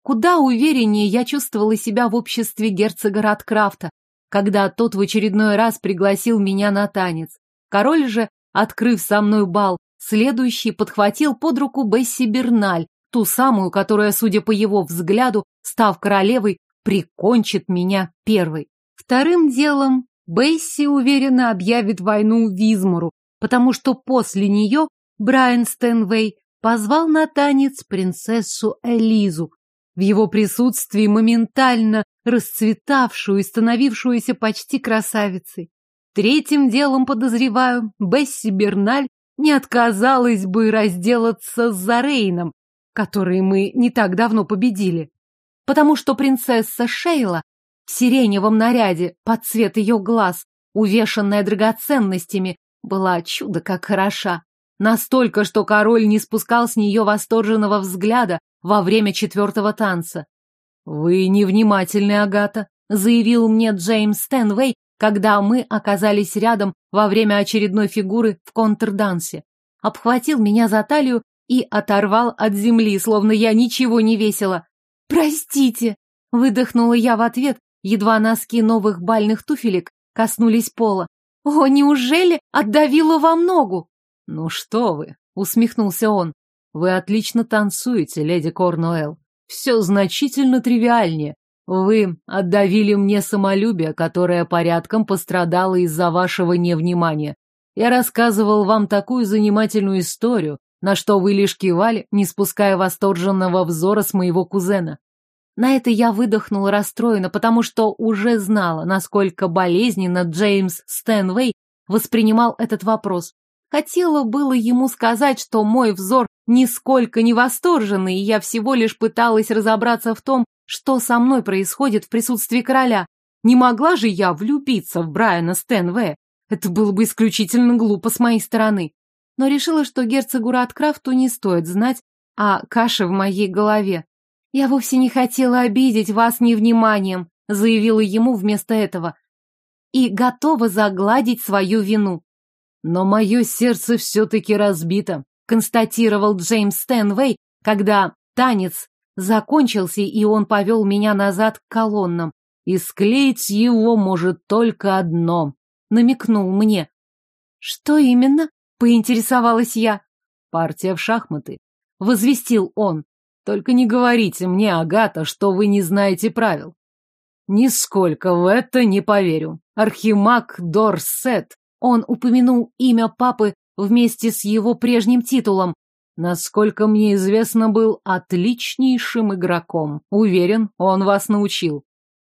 Куда увереннее я чувствовала себя в обществе герцога Радкрафта, когда тот в очередной раз пригласил меня на танец. Король же, открыв со мной бал, следующий подхватил под руку Бесси Берналь, ту самую, которая, судя по его взгляду, став королевой, прикончит меня первой. Вторым делом Бесси уверенно объявит войну Визмору, потому что после нее Брайан Стэнвей позвал на танец принцессу Элизу, в его присутствии моментально расцветавшую и становившуюся почти красавицей. Третьим делом, подозреваю, Бесси Берналь не отказалась бы разделаться с Зарейном, который мы не так давно победили. Потому что принцесса Шейла в сиреневом наряде под цвет ее глаз, увешанная драгоценностями, была чудо как хороша. Настолько, что король не спускал с нее восторженного взгляда во время четвертого танца. «Вы невнимательны, Агата», — заявил мне Джеймс Стэнвей, когда мы оказались рядом во время очередной фигуры в контрдансе. Обхватил меня за талию и оторвал от земли, словно я ничего не весила. «Простите!» — выдохнула я в ответ, едва носки новых бальных туфелек коснулись пола. «О, неужели отдавила вам ногу?» «Ну что вы!» — усмехнулся он. «Вы отлично танцуете, леди Корнуэлл. Все значительно тривиальнее. Вы отдавили мне самолюбие, которое порядком пострадало из-за вашего невнимания. Я рассказывал вам такую занимательную историю, на что вы лишь кивали, не спуская восторженного взора с моего кузена. На это я выдохнула расстроенно, потому что уже знала, насколько болезненно Джеймс Стэнвей воспринимал этот вопрос. Хотела было ему сказать, что мой взор нисколько не восторженный, и я всего лишь пыталась разобраться в том, что со мной происходит в присутствии короля. Не могла же я влюбиться в Брайана Стэнве. Это было бы исключительно глупо с моей стороны. Но решила, что герцогу Радкрафту не стоит знать о каше в моей голове. «Я вовсе не хотела обидеть вас невниманием», заявила ему вместо этого, и готова загладить свою вину. Но мое сердце все-таки разбито, констатировал Джеймс Стэнвей, когда танец закончился, и он повел меня назад к колоннам. И склеить его может только одно, намекнул мне. Что именно? Поинтересовалась я. Партия в шахматы. Возвестил он. Только не говорите мне, Агата, что вы не знаете правил. Нисколько в это не поверю. Архимаг Дорсет он упомянул имя папы вместе с его прежним титулом. Насколько мне известно, был отличнейшим игроком. Уверен, он вас научил.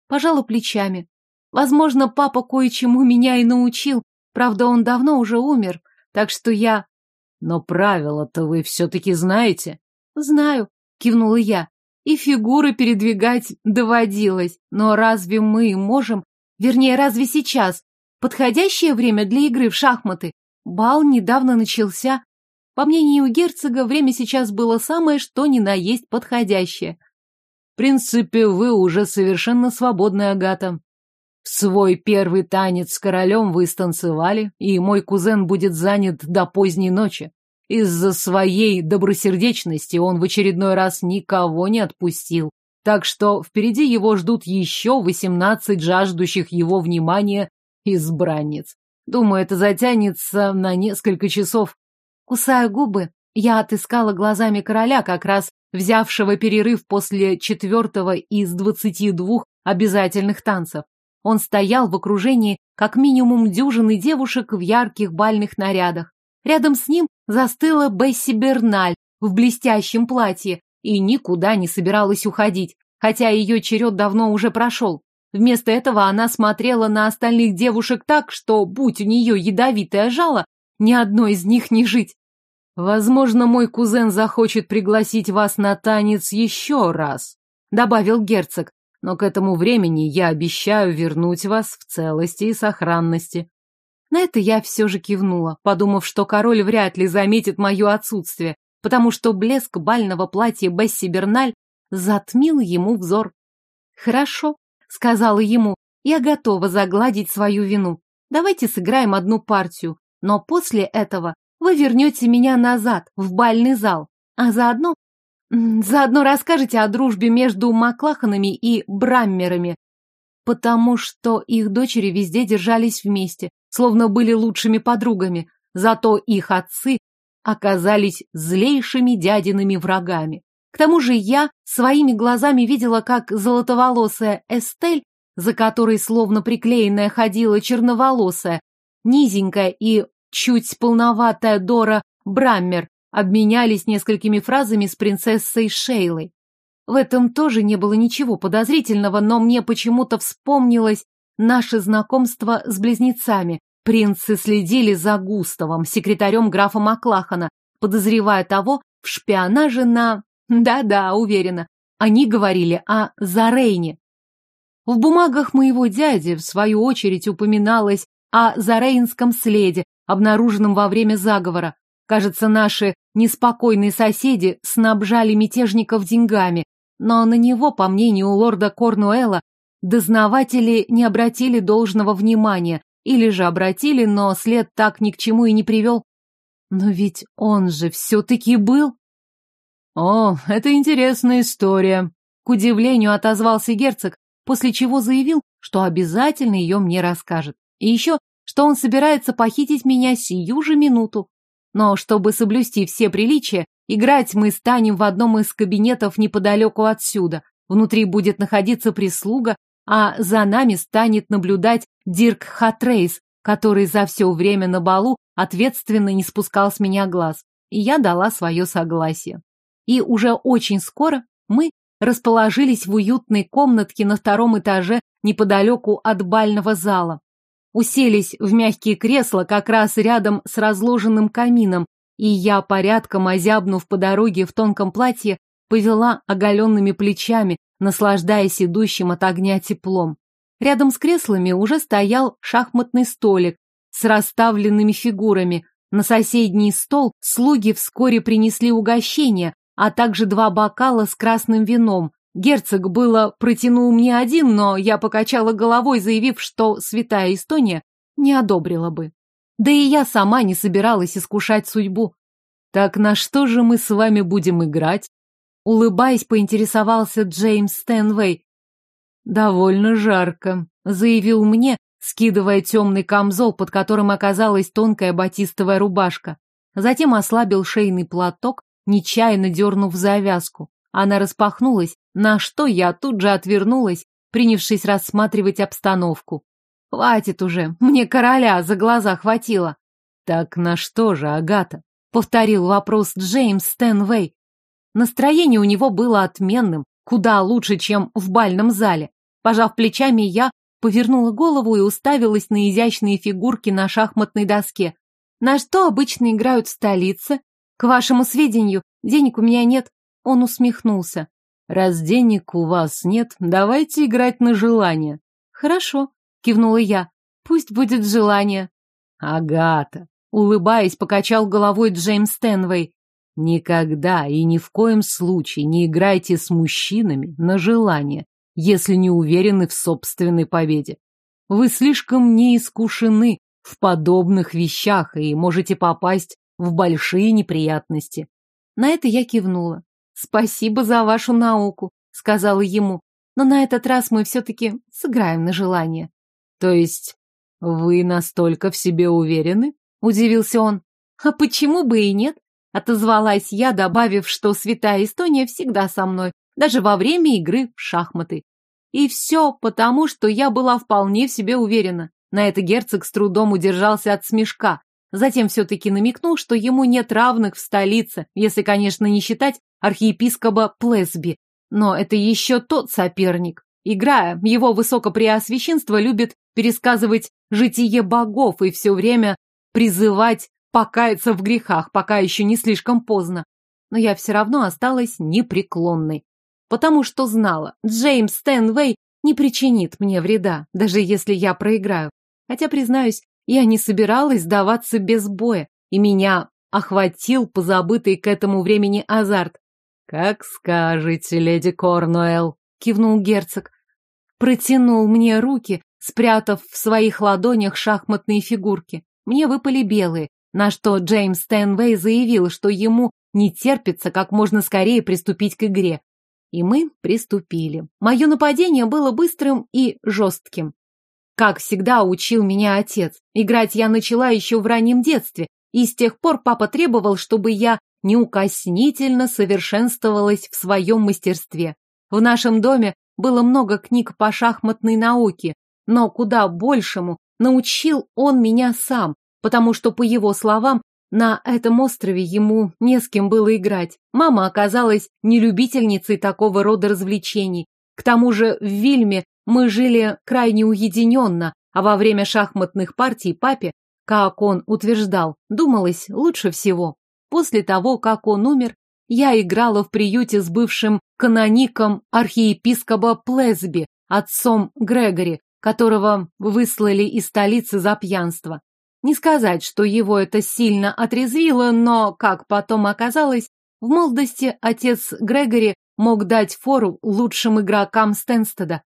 Пожала плечами. Возможно, папа кое-чему меня и научил. Правда, он давно уже умер, так что я... Но правила-то вы все-таки знаете? Знаю, кивнула я. И фигуры передвигать доводилось. Но разве мы можем... Вернее, разве сейчас Подходящее время для игры в шахматы. Бал недавно начался. По мнению герцога, время сейчас было самое что ни на есть подходящее. В принципе, вы уже совершенно свободны, Агата. Свой первый танец с королем вы станцевали, и мой кузен будет занят до поздней ночи. Из-за своей добросердечности он в очередной раз никого не отпустил. Так что впереди его ждут еще восемнадцать жаждущих его внимания избранниц. Думаю, это затянется на несколько часов. Кусая губы, я отыскала глазами короля, как раз взявшего перерыв после четвертого из двадцати двух обязательных танцев. Он стоял в окружении как минимум дюжины девушек в ярких бальных нарядах. Рядом с ним застыла Бесси Берналь в блестящем платье и никуда не собиралась уходить, хотя ее черед давно уже прошел. Вместо этого она смотрела на остальных девушек так, что, будь у нее ядовитое жало, ни одной из них не жить. «Возможно, мой кузен захочет пригласить вас на танец еще раз», — добавил герцог, «но к этому времени я обещаю вернуть вас в целости и сохранности». На это я все же кивнула, подумав, что король вряд ли заметит мое отсутствие, потому что блеск бального платья Бесси Берналь затмил ему взор. «Хорошо», — сказала ему, — «я готова загладить свою вину. Давайте сыграем одну партию, но после этого вы вернете меня назад, в бальный зал, а заодно... Заодно расскажете о дружбе между Маклаханами и Браммерами, потому что их дочери везде держались вместе, словно были лучшими подругами, зато их отцы оказались злейшими дядиными врагами. К тому же я своими глазами видела, как золотоволосая Эстель, за которой словно приклеенная ходила черноволосая, низенькая и чуть полноватая Дора Браммер, обменялись несколькими фразами с принцессой Шейлой. В этом тоже не было ничего подозрительного, но мне почему-то вспомнилось наше знакомство с близнецами. Принцы следили за Густавом, секретарем графа Маклахана, подозревая того в шпионаже на... Да-да, уверена. Они говорили о Зарейне. В бумагах моего дяди, в свою очередь, упоминалось о Зарейнском следе, обнаруженном во время заговора. Кажется, наши неспокойные соседи снабжали мятежников деньгами, но на него, по мнению лорда Корнуэлла, дознаватели не обратили должного внимания, или же обратили, но след так ни к чему и не привел. Но ведь он же все-таки был. О, это интересная история. К удивлению отозвался герцог, после чего заявил, что обязательно ее мне расскажет. И еще что он собирается похитить меня сию же минуту. Но чтобы соблюсти все приличия, играть мы станем в одном из кабинетов неподалеку отсюда. Внутри будет находиться прислуга, а за нами станет наблюдать Дирк Хатрейс, который за все время на балу ответственно не спускал с меня глаз. И я дала свое согласие. И уже очень скоро мы расположились в уютной комнатке на втором этаже неподалеку от бального зала уселись в мягкие кресла как раз рядом с разложенным камином, и я, порядком озябнув по дороге в тонком платье, повела оголенными плечами, наслаждаясь идущим от огня теплом. Рядом с креслами уже стоял шахматный столик с расставленными фигурами. На соседний стол слуги вскоре принесли угощение, а также два бокала с красным вином, Герцог было протянул мне один, но я покачала головой, заявив, что святая Эстония не одобрила бы. Да и я сама не собиралась искушать судьбу. Так на что же мы с вами будем играть? Улыбаясь, поинтересовался Джеймс Стэнвей. Довольно жарко, заявил мне, скидывая темный камзол, под которым оказалась тонкая батистовая рубашка. Затем ослабил шейный платок, нечаянно дернув завязку. Она распахнулась, на что я тут же отвернулась, принявшись рассматривать обстановку. Хватит уже, мне короля за глаза хватило. Так на что же, Агата? Повторил вопрос Джеймс Стэнвей. Настроение у него было отменным, куда лучше, чем в бальном зале. Пожав плечами, я повернула голову и уставилась на изящные фигурки на шахматной доске. На что обычно играют в столице? К вашему сведению, денег у меня нет. Он усмехнулся. Раз денег у вас нет, давайте играть на желание. Хорошо, кивнула я. Пусть будет желание. Агата, улыбаясь, покачал головой Джеймс Стэнвей. Никогда и ни в коем случае не играйте с мужчинами на желание, если не уверены в собственной победе. Вы слишком неискушены в подобных вещах и можете попасть в большие неприятности. На это я кивнула. Спасибо за вашу науку. сказала ему. Но на этот раз мы все-таки сыграем на желание. То есть вы настолько в себе уверены? Удивился он. А почему бы и нет? Отозвалась я, добавив, что святая Эстония всегда со мной, даже во время игры в шахматы. И все потому, что я была вполне в себе уверена. На это герцог с трудом удержался от смешка. Затем все-таки намекнул, что ему нет равных в столице, если, конечно, не считать архиепископа Плесби. Но это еще тот соперник. Играя, его высокопреосвященство любит пересказывать житие богов и все время призывать покаяться в грехах, пока еще не слишком поздно. Но я все равно осталась непреклонной. Потому что знала, Джеймс Стэнвей не причинит мне вреда, даже если я проиграю. Хотя, признаюсь, я не собиралась сдаваться без боя, и меня охватил позабытый к этому времени азарт. «Как скажете, леди Корнуэлл», — кивнул герцог. Протянул мне руки, спрятав в своих ладонях шахматные фигурки. Мне выпали белые, на что Джеймс Стэнвей заявил, что ему не терпится как можно скорее приступить к игре. И мы приступили. Мое нападение было быстрым и жестким. Как всегда учил меня отец. Играть я начала еще в раннем детстве, и с тех пор папа требовал, чтобы я неукоснительно совершенствовалась в своем мастерстве. В нашем доме было много книг по шахматной науке, но куда большему научил он меня сам, потому что, по его словам, на этом острове ему не с кем было играть. Мама оказалась не любительницей такого рода развлечений. К тому же в Вильме мы жили крайне уединенно, а во время шахматных партий папе, как он утверждал, думалось лучше всего. После того, как он умер, я играла в приюте с бывшим каноником архиепископа Плесби, отцом Грегори, которого выслали из столицы за пьянство. Не сказать, что его это сильно отрезвило, но, как потом оказалось, в молодости отец Грегори мог дать фору лучшим игрокам Стенстеда.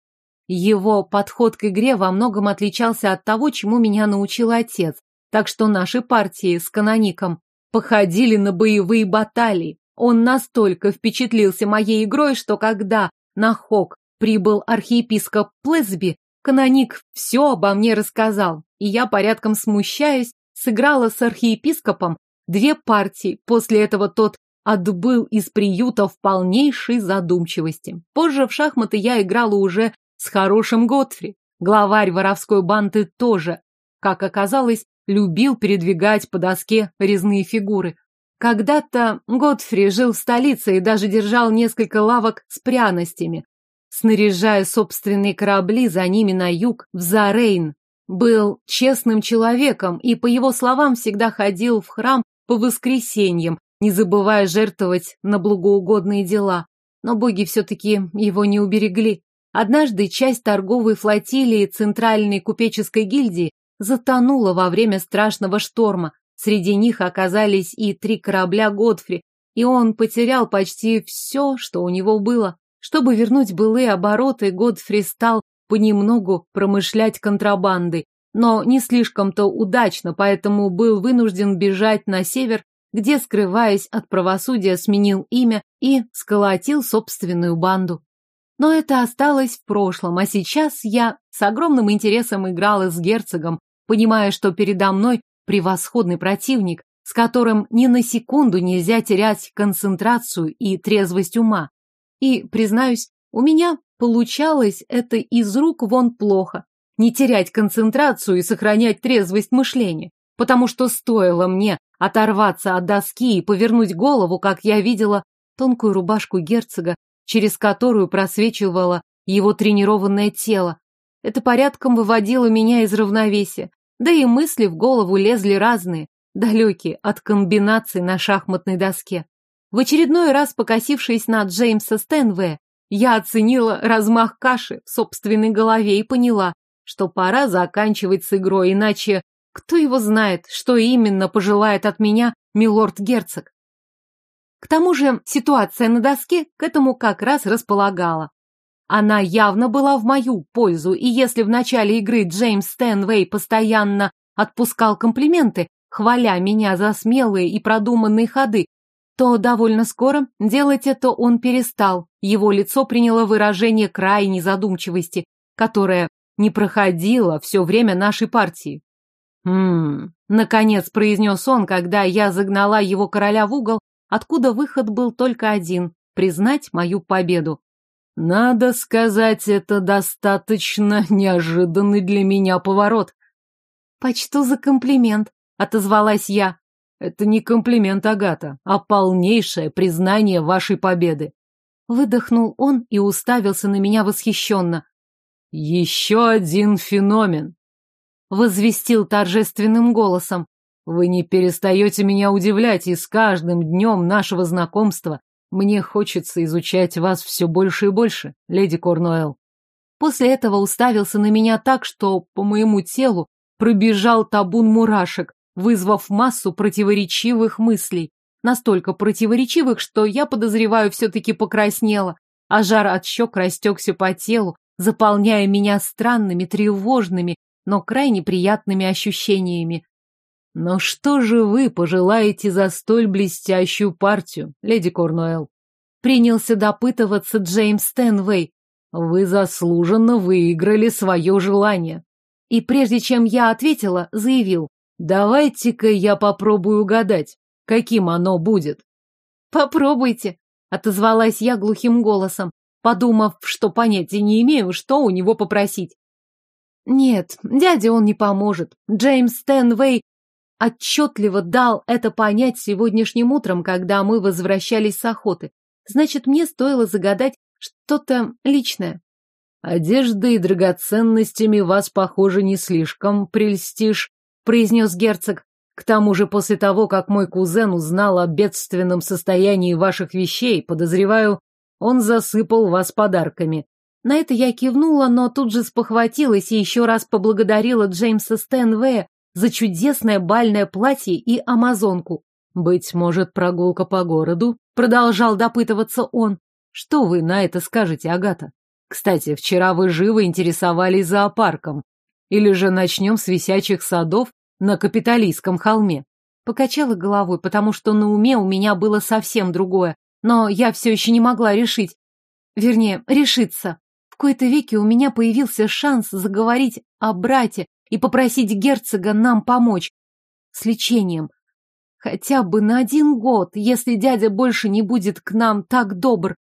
Его подход к игре во многом отличался от того, чему меня научил отец, так что наши партии с каноником походили на боевые баталии. Он настолько впечатлился моей игрой, что когда на Хок прибыл архиепископ Плесби, каноник все обо мне рассказал, и я, порядком смущаясь, сыграла с архиепископом две партии. После этого тот отбыл из приюта в полнейшей задумчивости. Позже в шахматы я играла уже с хорошим Готфри. Главарь воровской банды тоже, как оказалось, любил передвигать по доске резные фигуры. Когда-то Готфри жил в столице и даже держал несколько лавок с пряностями, снаряжая собственные корабли за ними на юг, в Зарейн. Был честным человеком и, по его словам, всегда ходил в храм по воскресеньям, не забывая жертвовать на благоугодные дела. Но боги все-таки его не уберегли. Однажды часть торговой флотилии Центральной купеческой гильдии затонула во время страшного шторма. Среди них оказались и три корабля Годфри, и он потерял почти все, что у него было. Чтобы вернуть былые обороты, Годфри стал понемногу промышлять контрабандой, но не слишком-то удачно, поэтому был вынужден бежать на север, где, скрываясь от правосудия, сменил имя и сколотил собственную банду. Но это осталось в прошлом, а сейчас я с огромным интересом играла с герцогом, понимая, что передо мной превосходный противник, с которым ни на секунду нельзя терять концентрацию и трезвость ума. И, признаюсь, у меня получалось это из рук вон плохо. Не терять концентрацию и сохранять трезвость мышления. Потому что стоило мне оторваться от доски и повернуть голову, как я видела тонкую рубашку герцога, через которую просвечивало его тренированное тело. Это порядком выводило меня из равновесия. Да и мысли в голову лезли разные, далекие от комбинаций на шахматной доске. В очередной раз покосившись на Джеймса Стэнвея, я оценила размах каши в собственной голове и поняла, что пора заканчивать с игрой, иначе кто его знает, что именно пожелает от меня милорд-герцог. К тому же ситуация на доске к этому как раз располагала. Она явно была в мою пользу, и если в начале игры Джеймс Стэнвей постоянно отпускал комплименты, хваля меня за смелые и продуманные ходы, то довольно скоро делать это он перестал. Его лицо приняло выражение крайней задумчивости, которое не проходило все время нашей партии. «Хм...» — наконец произнес он, когда я загнала его короля в угол, откуда выход был только один — признать мою победу. Надо сказать, это достаточно неожиданный для меня поворот. «Почту за комплимент», — отозвалась я. «Это не комплимент, Агата, а полнейшее признание вашей победы». Выдохнул он и уставился на меня восхищенно. «Еще один феномен», — возвестил торжественным голосом. «Вы не перестаете меня удивлять, и с каждым днем нашего знакомства мне хочется изучать вас все больше и больше, леди Корнуэлл». После этого уставился на меня так, что по моему телу пробежал табун мурашек, вызвав массу противоречивых мыслей. Настолько противоречивых, что я, подозреваю, все-таки покраснела, а жар от щек растекся по телу, заполняя меня странными, тревожными, но крайне приятными ощущениями. Но что же вы пожелаете за столь блестящую партию, леди Корнуэлл? Принялся допытываться Джеймс Стэнвей. Вы заслуженно выиграли свое желание. И прежде чем я ответила, заявил. Давайте-ка я попробую угадать, каким оно будет. Попробуйте, отозвалась я глухим голосом, подумав, что понятия не имею, что у него попросить. Нет, дяде он не поможет. Джеймс Стэнвей отчетливо дал это понять сегодняшним утром, когда мы возвращались с охоты. Значит, мне стоило загадать что-то личное. Одеждой и драгоценностями вас, похоже, не слишком прельстишь, произнес герцог. К тому же после того, как мой кузен узнал о бедственном состоянии ваших вещей, подозреваю, он засыпал вас подарками. На это я кивнула, но тут же спохватилась и еще раз поблагодарила Джеймса Стэнвея за чудесное бальное платье и амазонку. «Быть может, прогулка по городу?» — продолжал допытываться он. «Что вы на это скажете, Агата? Кстати, вчера вы живо интересовались зоопарком. Или же начнем с висячих садов на Капитолийском холме?» Покачала головой, потому что на уме у меня было совсем другое но я все еще не могла решить. Вернее, решиться. В кои-то веки у меня появился шанс заговорить о брате и попросить герцога нам помочь. С лечением. Хотя бы на один год, если дядя больше не будет к нам так добр.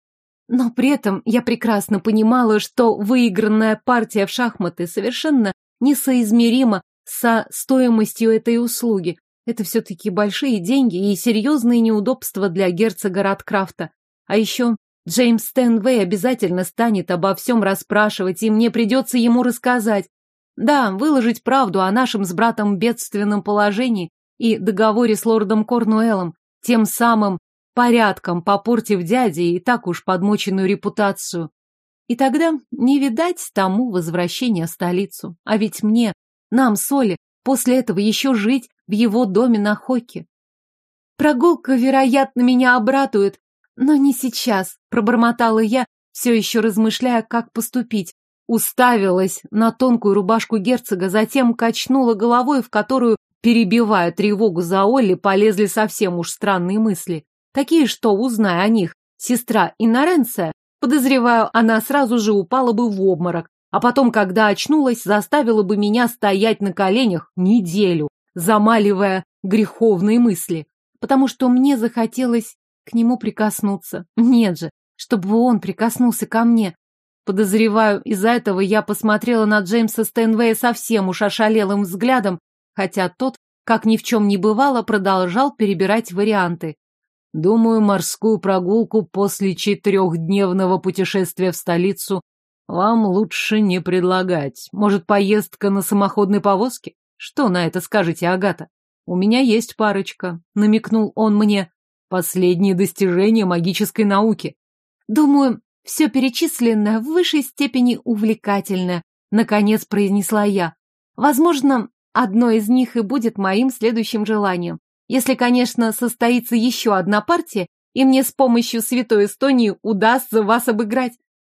Но при этом я прекрасно понимала, что выигранная партия в шахматы совершенно несоизмерима со стоимостью этой услуги. Это все-таки большие деньги и серьезные неудобства для герцога Радкрафта. А еще Джеймс Стэнвей обязательно станет обо всем расспрашивать, и мне придется ему рассказать. Да, выложить правду о нашем с братом бедственном положении и договоре с лордом Корнуэллом, тем самым порядком попортив дяде и так уж подмоченную репутацию. И тогда не видать тому возвращения в столицу. А ведь мне, нам, Соли, после этого еще жить в его доме на Хоке. Прогулка, вероятно, меня обрадует, но не сейчас, пробормотала я, все еще размышляя, как поступить. Уставилась на тонкую рубашку герцога, затем качнула головой, в которую, перебивая тревогу за Олли, полезли совсем уж странные мысли. Такие, что, узная о них, сестра Иноренция, подозреваю, она сразу же упала бы в обморок, а потом, когда очнулась, заставила бы меня стоять на коленях неделю, замаливая греховные мысли, потому что мне захотелось к нему прикоснуться. Нет же, чтобы он прикоснулся ко мне. Подозреваю, из-за этого я посмотрела на Джеймса Стэнвея совсем уж ошалелым взглядом, хотя тот, как ни в чем не бывало, продолжал перебирать варианты. Думаю, морскую прогулку после четырехдневного путешествия в столицу вам лучше не предлагать. Может, поездка на самоходной повозке? Что на это скажете, Агата? У меня есть парочка, намекнул он мне. Последние достижения магической науки. Думаю, все перечисленное в высшей степени увлекательно, наконец произнесла я. Возможно, одно из них и будет моим следующим желанием. Если, конечно, состоится еще одна партия, и мне с помощью Святой Эстонии удастся вас обыграть.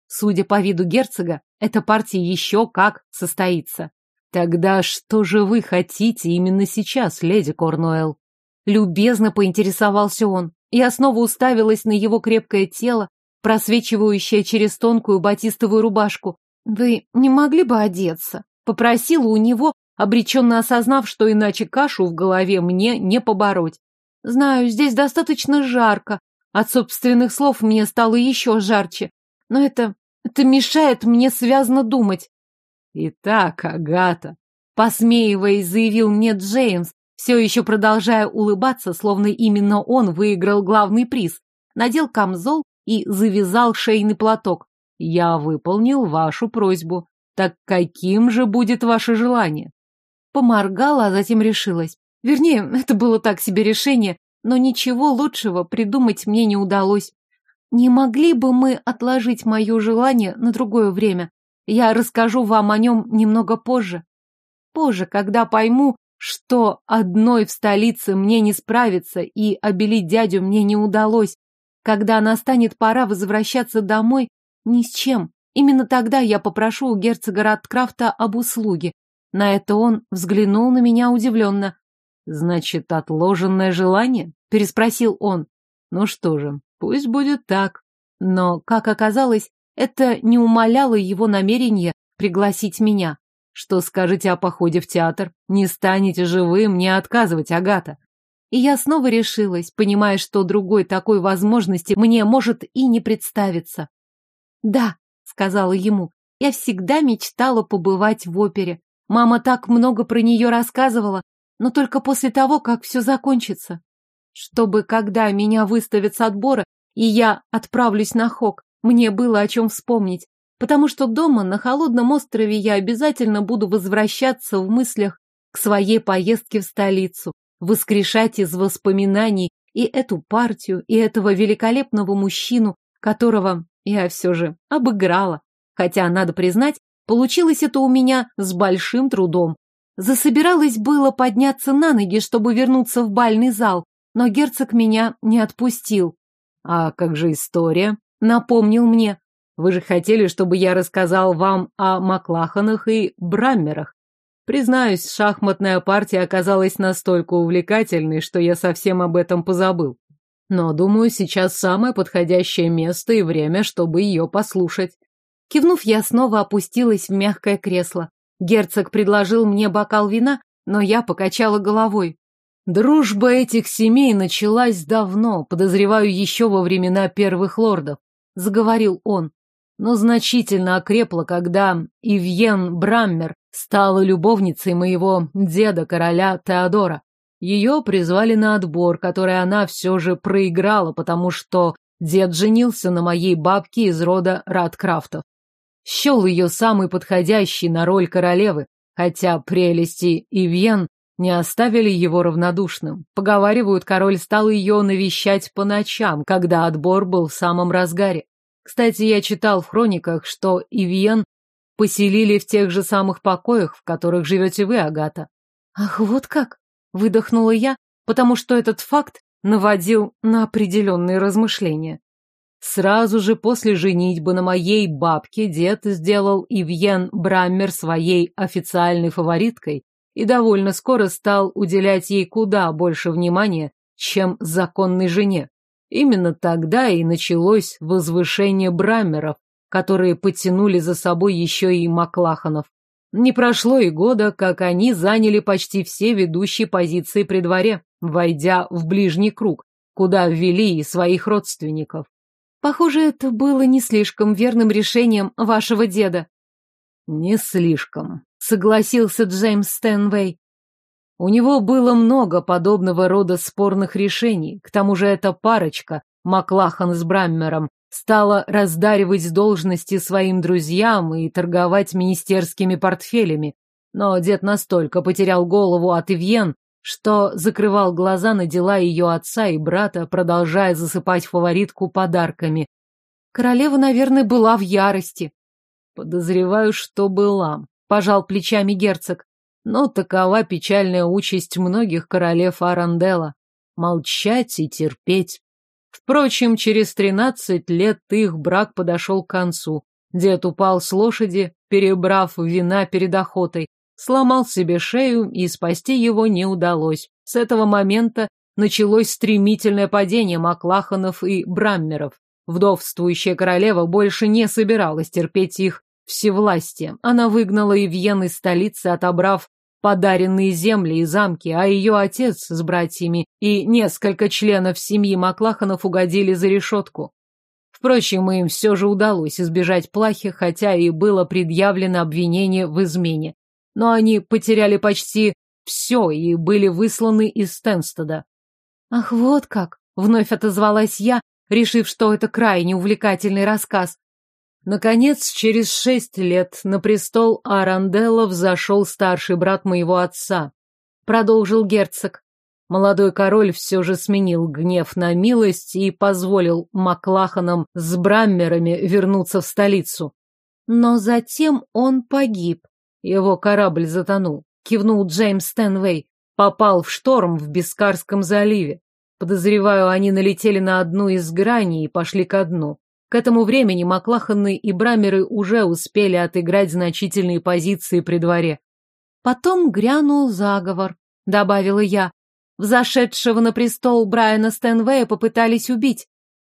Судя по виду герцога, эта партия еще как состоится. Тогда что же вы хотите именно сейчас, леди Корнуэлл? Любезно поинтересовался он. Я снова уставилась на его крепкое тело, просвечивающее через тонкую батистовую рубашку. «Вы не могли бы одеться?» Попросила у него, обреченно осознав, что иначе кашу в голове мне не побороть. Знаю, здесь достаточно жарко. От собственных слов мне стало еще жарче. Но это... это мешает мне связно думать. «Итак, Агата», — посмеиваясь, заявил мне Джеймс, все еще продолжая улыбаться, словно именно он выиграл главный приз. Надел камзол и завязал шейный платок. «Я выполнил вашу просьбу. Так каким же будет ваше желание? Поморгала, а затем решилась. Вернее, это было так себе решение, но ничего лучшего придумать мне не удалось. Не могли бы мы отложить мое желание на другое время? Я расскажу вам о нем немного позже. Позже, когда пойму, что одной в столице мне не справиться и обелить дядю мне не удалось, когда настанет пора возвращаться домой ни с чем. Именно тогда я попрошу у герцога Радкрафта об услуге. На это он взглянул на меня удивленно. «Значит, отложенное желание?» — переспросил он. «Ну что же, пусть будет так». Но, как оказалось, это не умаляло его намерения пригласить меня. «Что скажете о походе в театр? Не станете живым, не отказывать, Агата». И я снова решилась, понимая, что другой такой возможности мне может и не представиться. «Да», сказала ему. Я всегда мечтала побывать в опере. Мама так много про нее рассказывала, но только после того, как все закончится. Чтобы, когда меня выставят с отбора, и я отправлюсь на Хок, мне было о чем вспомнить, потому что дома, на холодном острове, я обязательно буду возвращаться в мыслях к своей поездке в столицу, воскрешать из воспоминаний и эту партию, и этого великолепного мужчину, которого я все же обыграла. Хотя, надо признать, получилось это у меня с большим трудом. Засобиралась было подняться на ноги, чтобы вернуться в бальный зал, но герцог меня не отпустил. «А как же история?» — напомнил мне. «Вы же хотели, чтобы я рассказал вам о Маклаханах и Браммерах. Признаюсь, шахматная партия оказалась настолько увлекательной, что я совсем об этом позабыл. Но, думаю, сейчас самое подходящее место и время, чтобы ее послушать. Кивнув, я снова опустилась в мягкое кресло. Герцог предложил мне бокал вина, но я покачала головой. Дружба этих семей началась давно, подозреваю, еще во времена первых лордов, заговорил он, но значительно окрепла, когда Ивьен Браммер стала любовницей моего деда, короля Теодора. Ее призвали на отбор, который она все же проиграла, потому что дед женился на моей бабке из рода Радкрафтов. Щел ее самый подходящий на роль королевы, хотя прелести и Вен не оставили его равнодушным. Поговаривают, король стал ее навещать по ночам, когда отбор был в самом разгаре. Кстати, я читал в хрониках, что Ивьен поселили в тех же самых покоях, в которых живете вы, Агата. Ах, вот как! Выдохнула я, потому что этот факт наводил на определенные размышления. Сразу же после женитьбы на моей бабке дед сделал Ивьен Браммер своей официальной фавориткой и довольно скоро стал уделять ей куда больше внимания, чем законной жене. Именно тогда и началось возвышение Браммеров, которые потянули за собой еще и Маклаханов. Не прошло и года, как они заняли почти все ведущие позиции при дворе, войдя в ближний круг, куда ввели и своих родственников. Похоже, это было не слишком верным решением вашего деда. Не слишком, согласился Джеймс Стэнвей. У него было много подобного рода спорных решений. К тому же эта парочка, Маклахан с Браммером, стала раздаривать должности своим друзьям и торговать министерскими портфелями. Но дед настолько потерял голову от Ивьен, что закрывал глаза на дела ее отца и брата, продолжая засыпать фаворитку подарками. Королева, наверное, была в ярости. Подозреваю, что была, пожал плечами герцог. Но такова печальная участь многих королев Аранделла. Молчать и терпеть. Впрочем, через тринадцать лет их брак подошел к концу. Дед упал с лошади, перебрав вина перед охотой, сломал себе шею, и спасти его не удалось. С этого момента началось стремительное падение Маклаханов и Браммеров. Вдовствующая королева больше не собиралась терпеть их всевластие. Она выгнала Ивьен из столицы, отобрав подаренные земли и замки, а ее отец с братьями и несколько членов семьи Маклаханов угодили за решетку. Впрочем, им все же удалось избежать плахи, хотя и было предъявлено обвинение в измене. Но они потеряли почти все и были высланы из Стенстеда. «Ах, вот как!» — вновь отозвалась я, решив, что это крайне увлекательный рассказ. Наконец, через шесть лет на престол Аранделла взошел старший брат моего отца. Продолжил герцог. Молодой король все же сменил гнев на милость и позволил Маклаханам с Браммерами вернуться в столицу. Но затем он погиб. Его корабль затонул, кивнул Джеймс Стэнвей, попал в шторм в Бискарском заливе. Подозреваю, они налетели на одну из граней и пошли ко дну. К этому времени Маклаханы и Брамеры уже успели отыграть значительные позиции при дворе. Потом грянул заговор, добавила я. Взошедшего на престол Брайана Стэнвея попытались убить.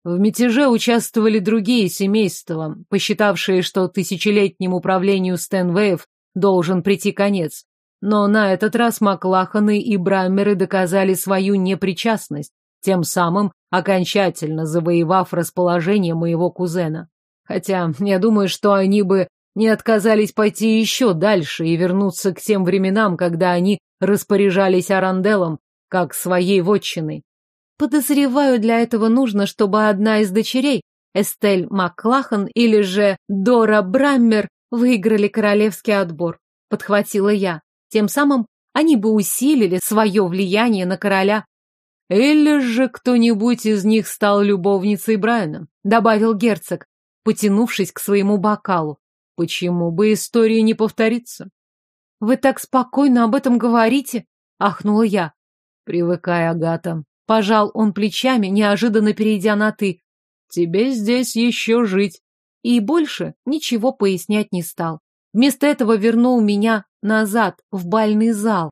В мятеже участвовали другие семейства, посчитавшие, что тысячелетнему правлению Стэнвеев должен прийти конец. Но на этот раз Маклаханы и Брамеры доказали свою непричастность тем самым окончательно завоевав расположение моего кузена. Хотя я думаю, что они бы не отказались пойти еще дальше и вернуться к тем временам, когда они распоряжались Аранделом как своей вотчиной. Подозреваю, для этого нужно, чтобы одна из дочерей, Эстель Маклахан или же Дора Браммер, выиграли королевский отбор, подхватила я. Тем самым они бы усилили свое влияние на короля. Или же кто-нибудь из них стал любовницей Брайана, добавил герцог, потянувшись к своему бокалу. Почему бы истории не повториться? Вы так спокойно об этом говорите, ахнула я. Привыкай, Агата. Пожал он плечами, неожиданно перейдя на «ты». Тебе здесь еще жить. И больше ничего пояснять не стал. Вместо этого вернул меня назад, в бальный зал,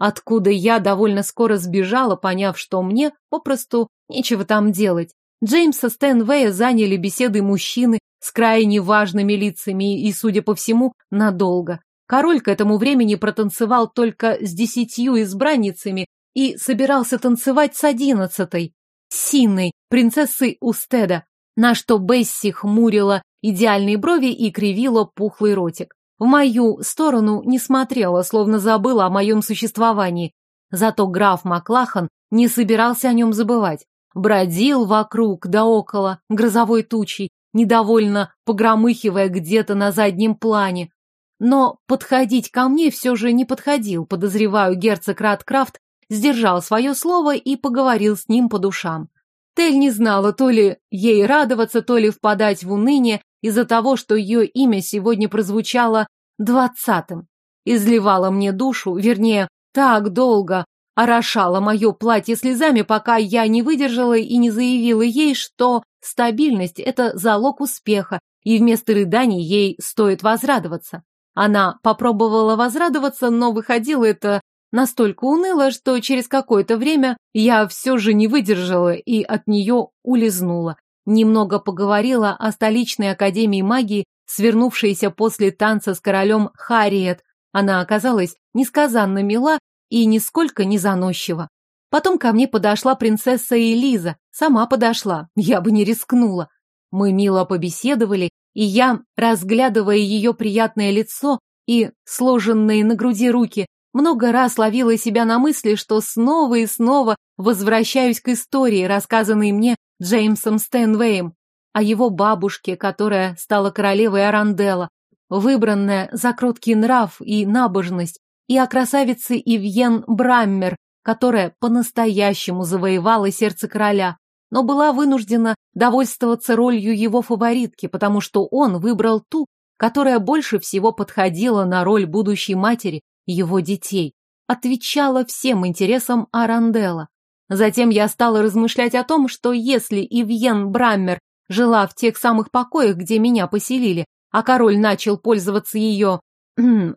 откуда я довольно скоро сбежала, поняв, что мне попросту нечего там делать. Джеймса Стэнвея заняли беседы мужчины с крайне важными лицами и, судя по всему, надолго. Король к этому времени протанцевал только с десятью избранницами и собирался танцевать с одиннадцатой, Синной, принцессой Устеда, на что Бесси хмурила идеальные брови и кривила пухлый ротик. В мою сторону не смотрела, словно забыла о моем существовании. Зато граф Маклахан не собирался о нем забывать. Бродил вокруг да около грозовой тучей, недовольно погромыхивая где-то на заднем плане. Но подходить ко мне все же не подходил, подозреваю, герцог Радкрафт сдержал свое слово и поговорил с ним по душам. Тель не знала то ли ей радоваться, то ли впадать в уныние из-за того, что ее имя сегодня прозвучало двадцатым. Изливала мне душу, вернее, так долго орошала мое платье слезами, пока я не выдержала и не заявила ей, что стабильность – это залог успеха, и вместо рыданий ей стоит возрадоваться. Она попробовала возрадоваться, но выходило это настолько уныло, что через какое-то время я все же не выдержала и от нее улизнула. Немного поговорила о столичной академии магии, свернувшейся после танца с королем Харриет. Она оказалась несказанно мила и нисколько не заносчива. Потом ко мне подошла принцесса Элиза. Сама подошла, я бы не рискнула. Мы мило побеседовали, и я, разглядывая ее приятное лицо и сложенные на груди руки, много раз ловила себя на мысли, что снова и снова возвращаюсь к истории, рассказанной мне Джеймсом Стэнвеем, о его бабушке, которая стала королевой Аранделла, выбранная за кроткий нрав и набожность, и о красавице Ивьен Браммер, которая по-настоящему завоевала сердце короля, но была вынуждена довольствоваться ролью его фаворитки, потому что он выбрал ту, которая больше всего подходила на роль будущей матери его детей, отвечала всем интересам Аранделла. Затем я стала размышлять о том, что если Ивьен Браммер жила в тех самых покоях, где меня поселили, а король начал пользоваться ее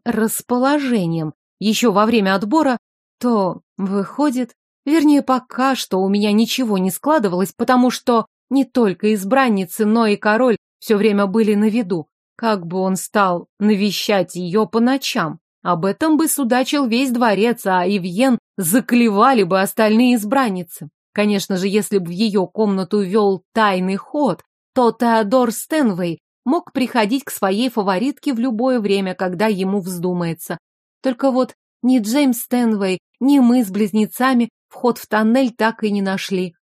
расположением еще во время отбора, то, выходит, Вернее, пока что у меня ничего не складывалось, потому что не только избранницы, но и король все время были на виду. Как бы он стал навещать ее по ночам? Об этом бы судачил весь дворец, а Ивьен заклевали бы остальные избранницы. Конечно же, если бы в ее комнату вел тайный ход, то Теодор Стэнвей мог приходить к своей фаворитке в любое время, когда ему вздумается. Только вот ни Джеймс Стэнвей, ни мы с близнецами вход в тоннель так и не нашли.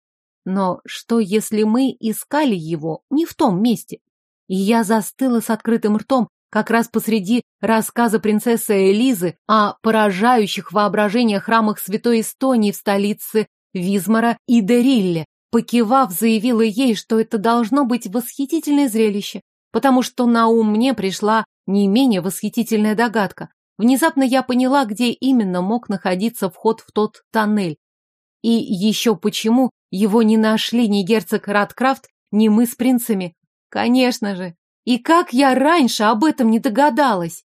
Но что, если мы искали его не в том месте? И я застыла с открытым ртом, как раз посреди рассказа принцессы Элизы о поражающих воображение храмах Святой Эстонии в столице Визмара и Дерилле. Покивав, заявила ей, что это должно быть восхитительное зрелище, потому что на ум мне пришла не менее восхитительная догадка. Внезапно я поняла, где именно мог находиться вход в тот тоннель. И еще почему его не нашли ни герцог Радкрафт, ни мы с принцами. Конечно же. И как я раньше об этом не догадалась?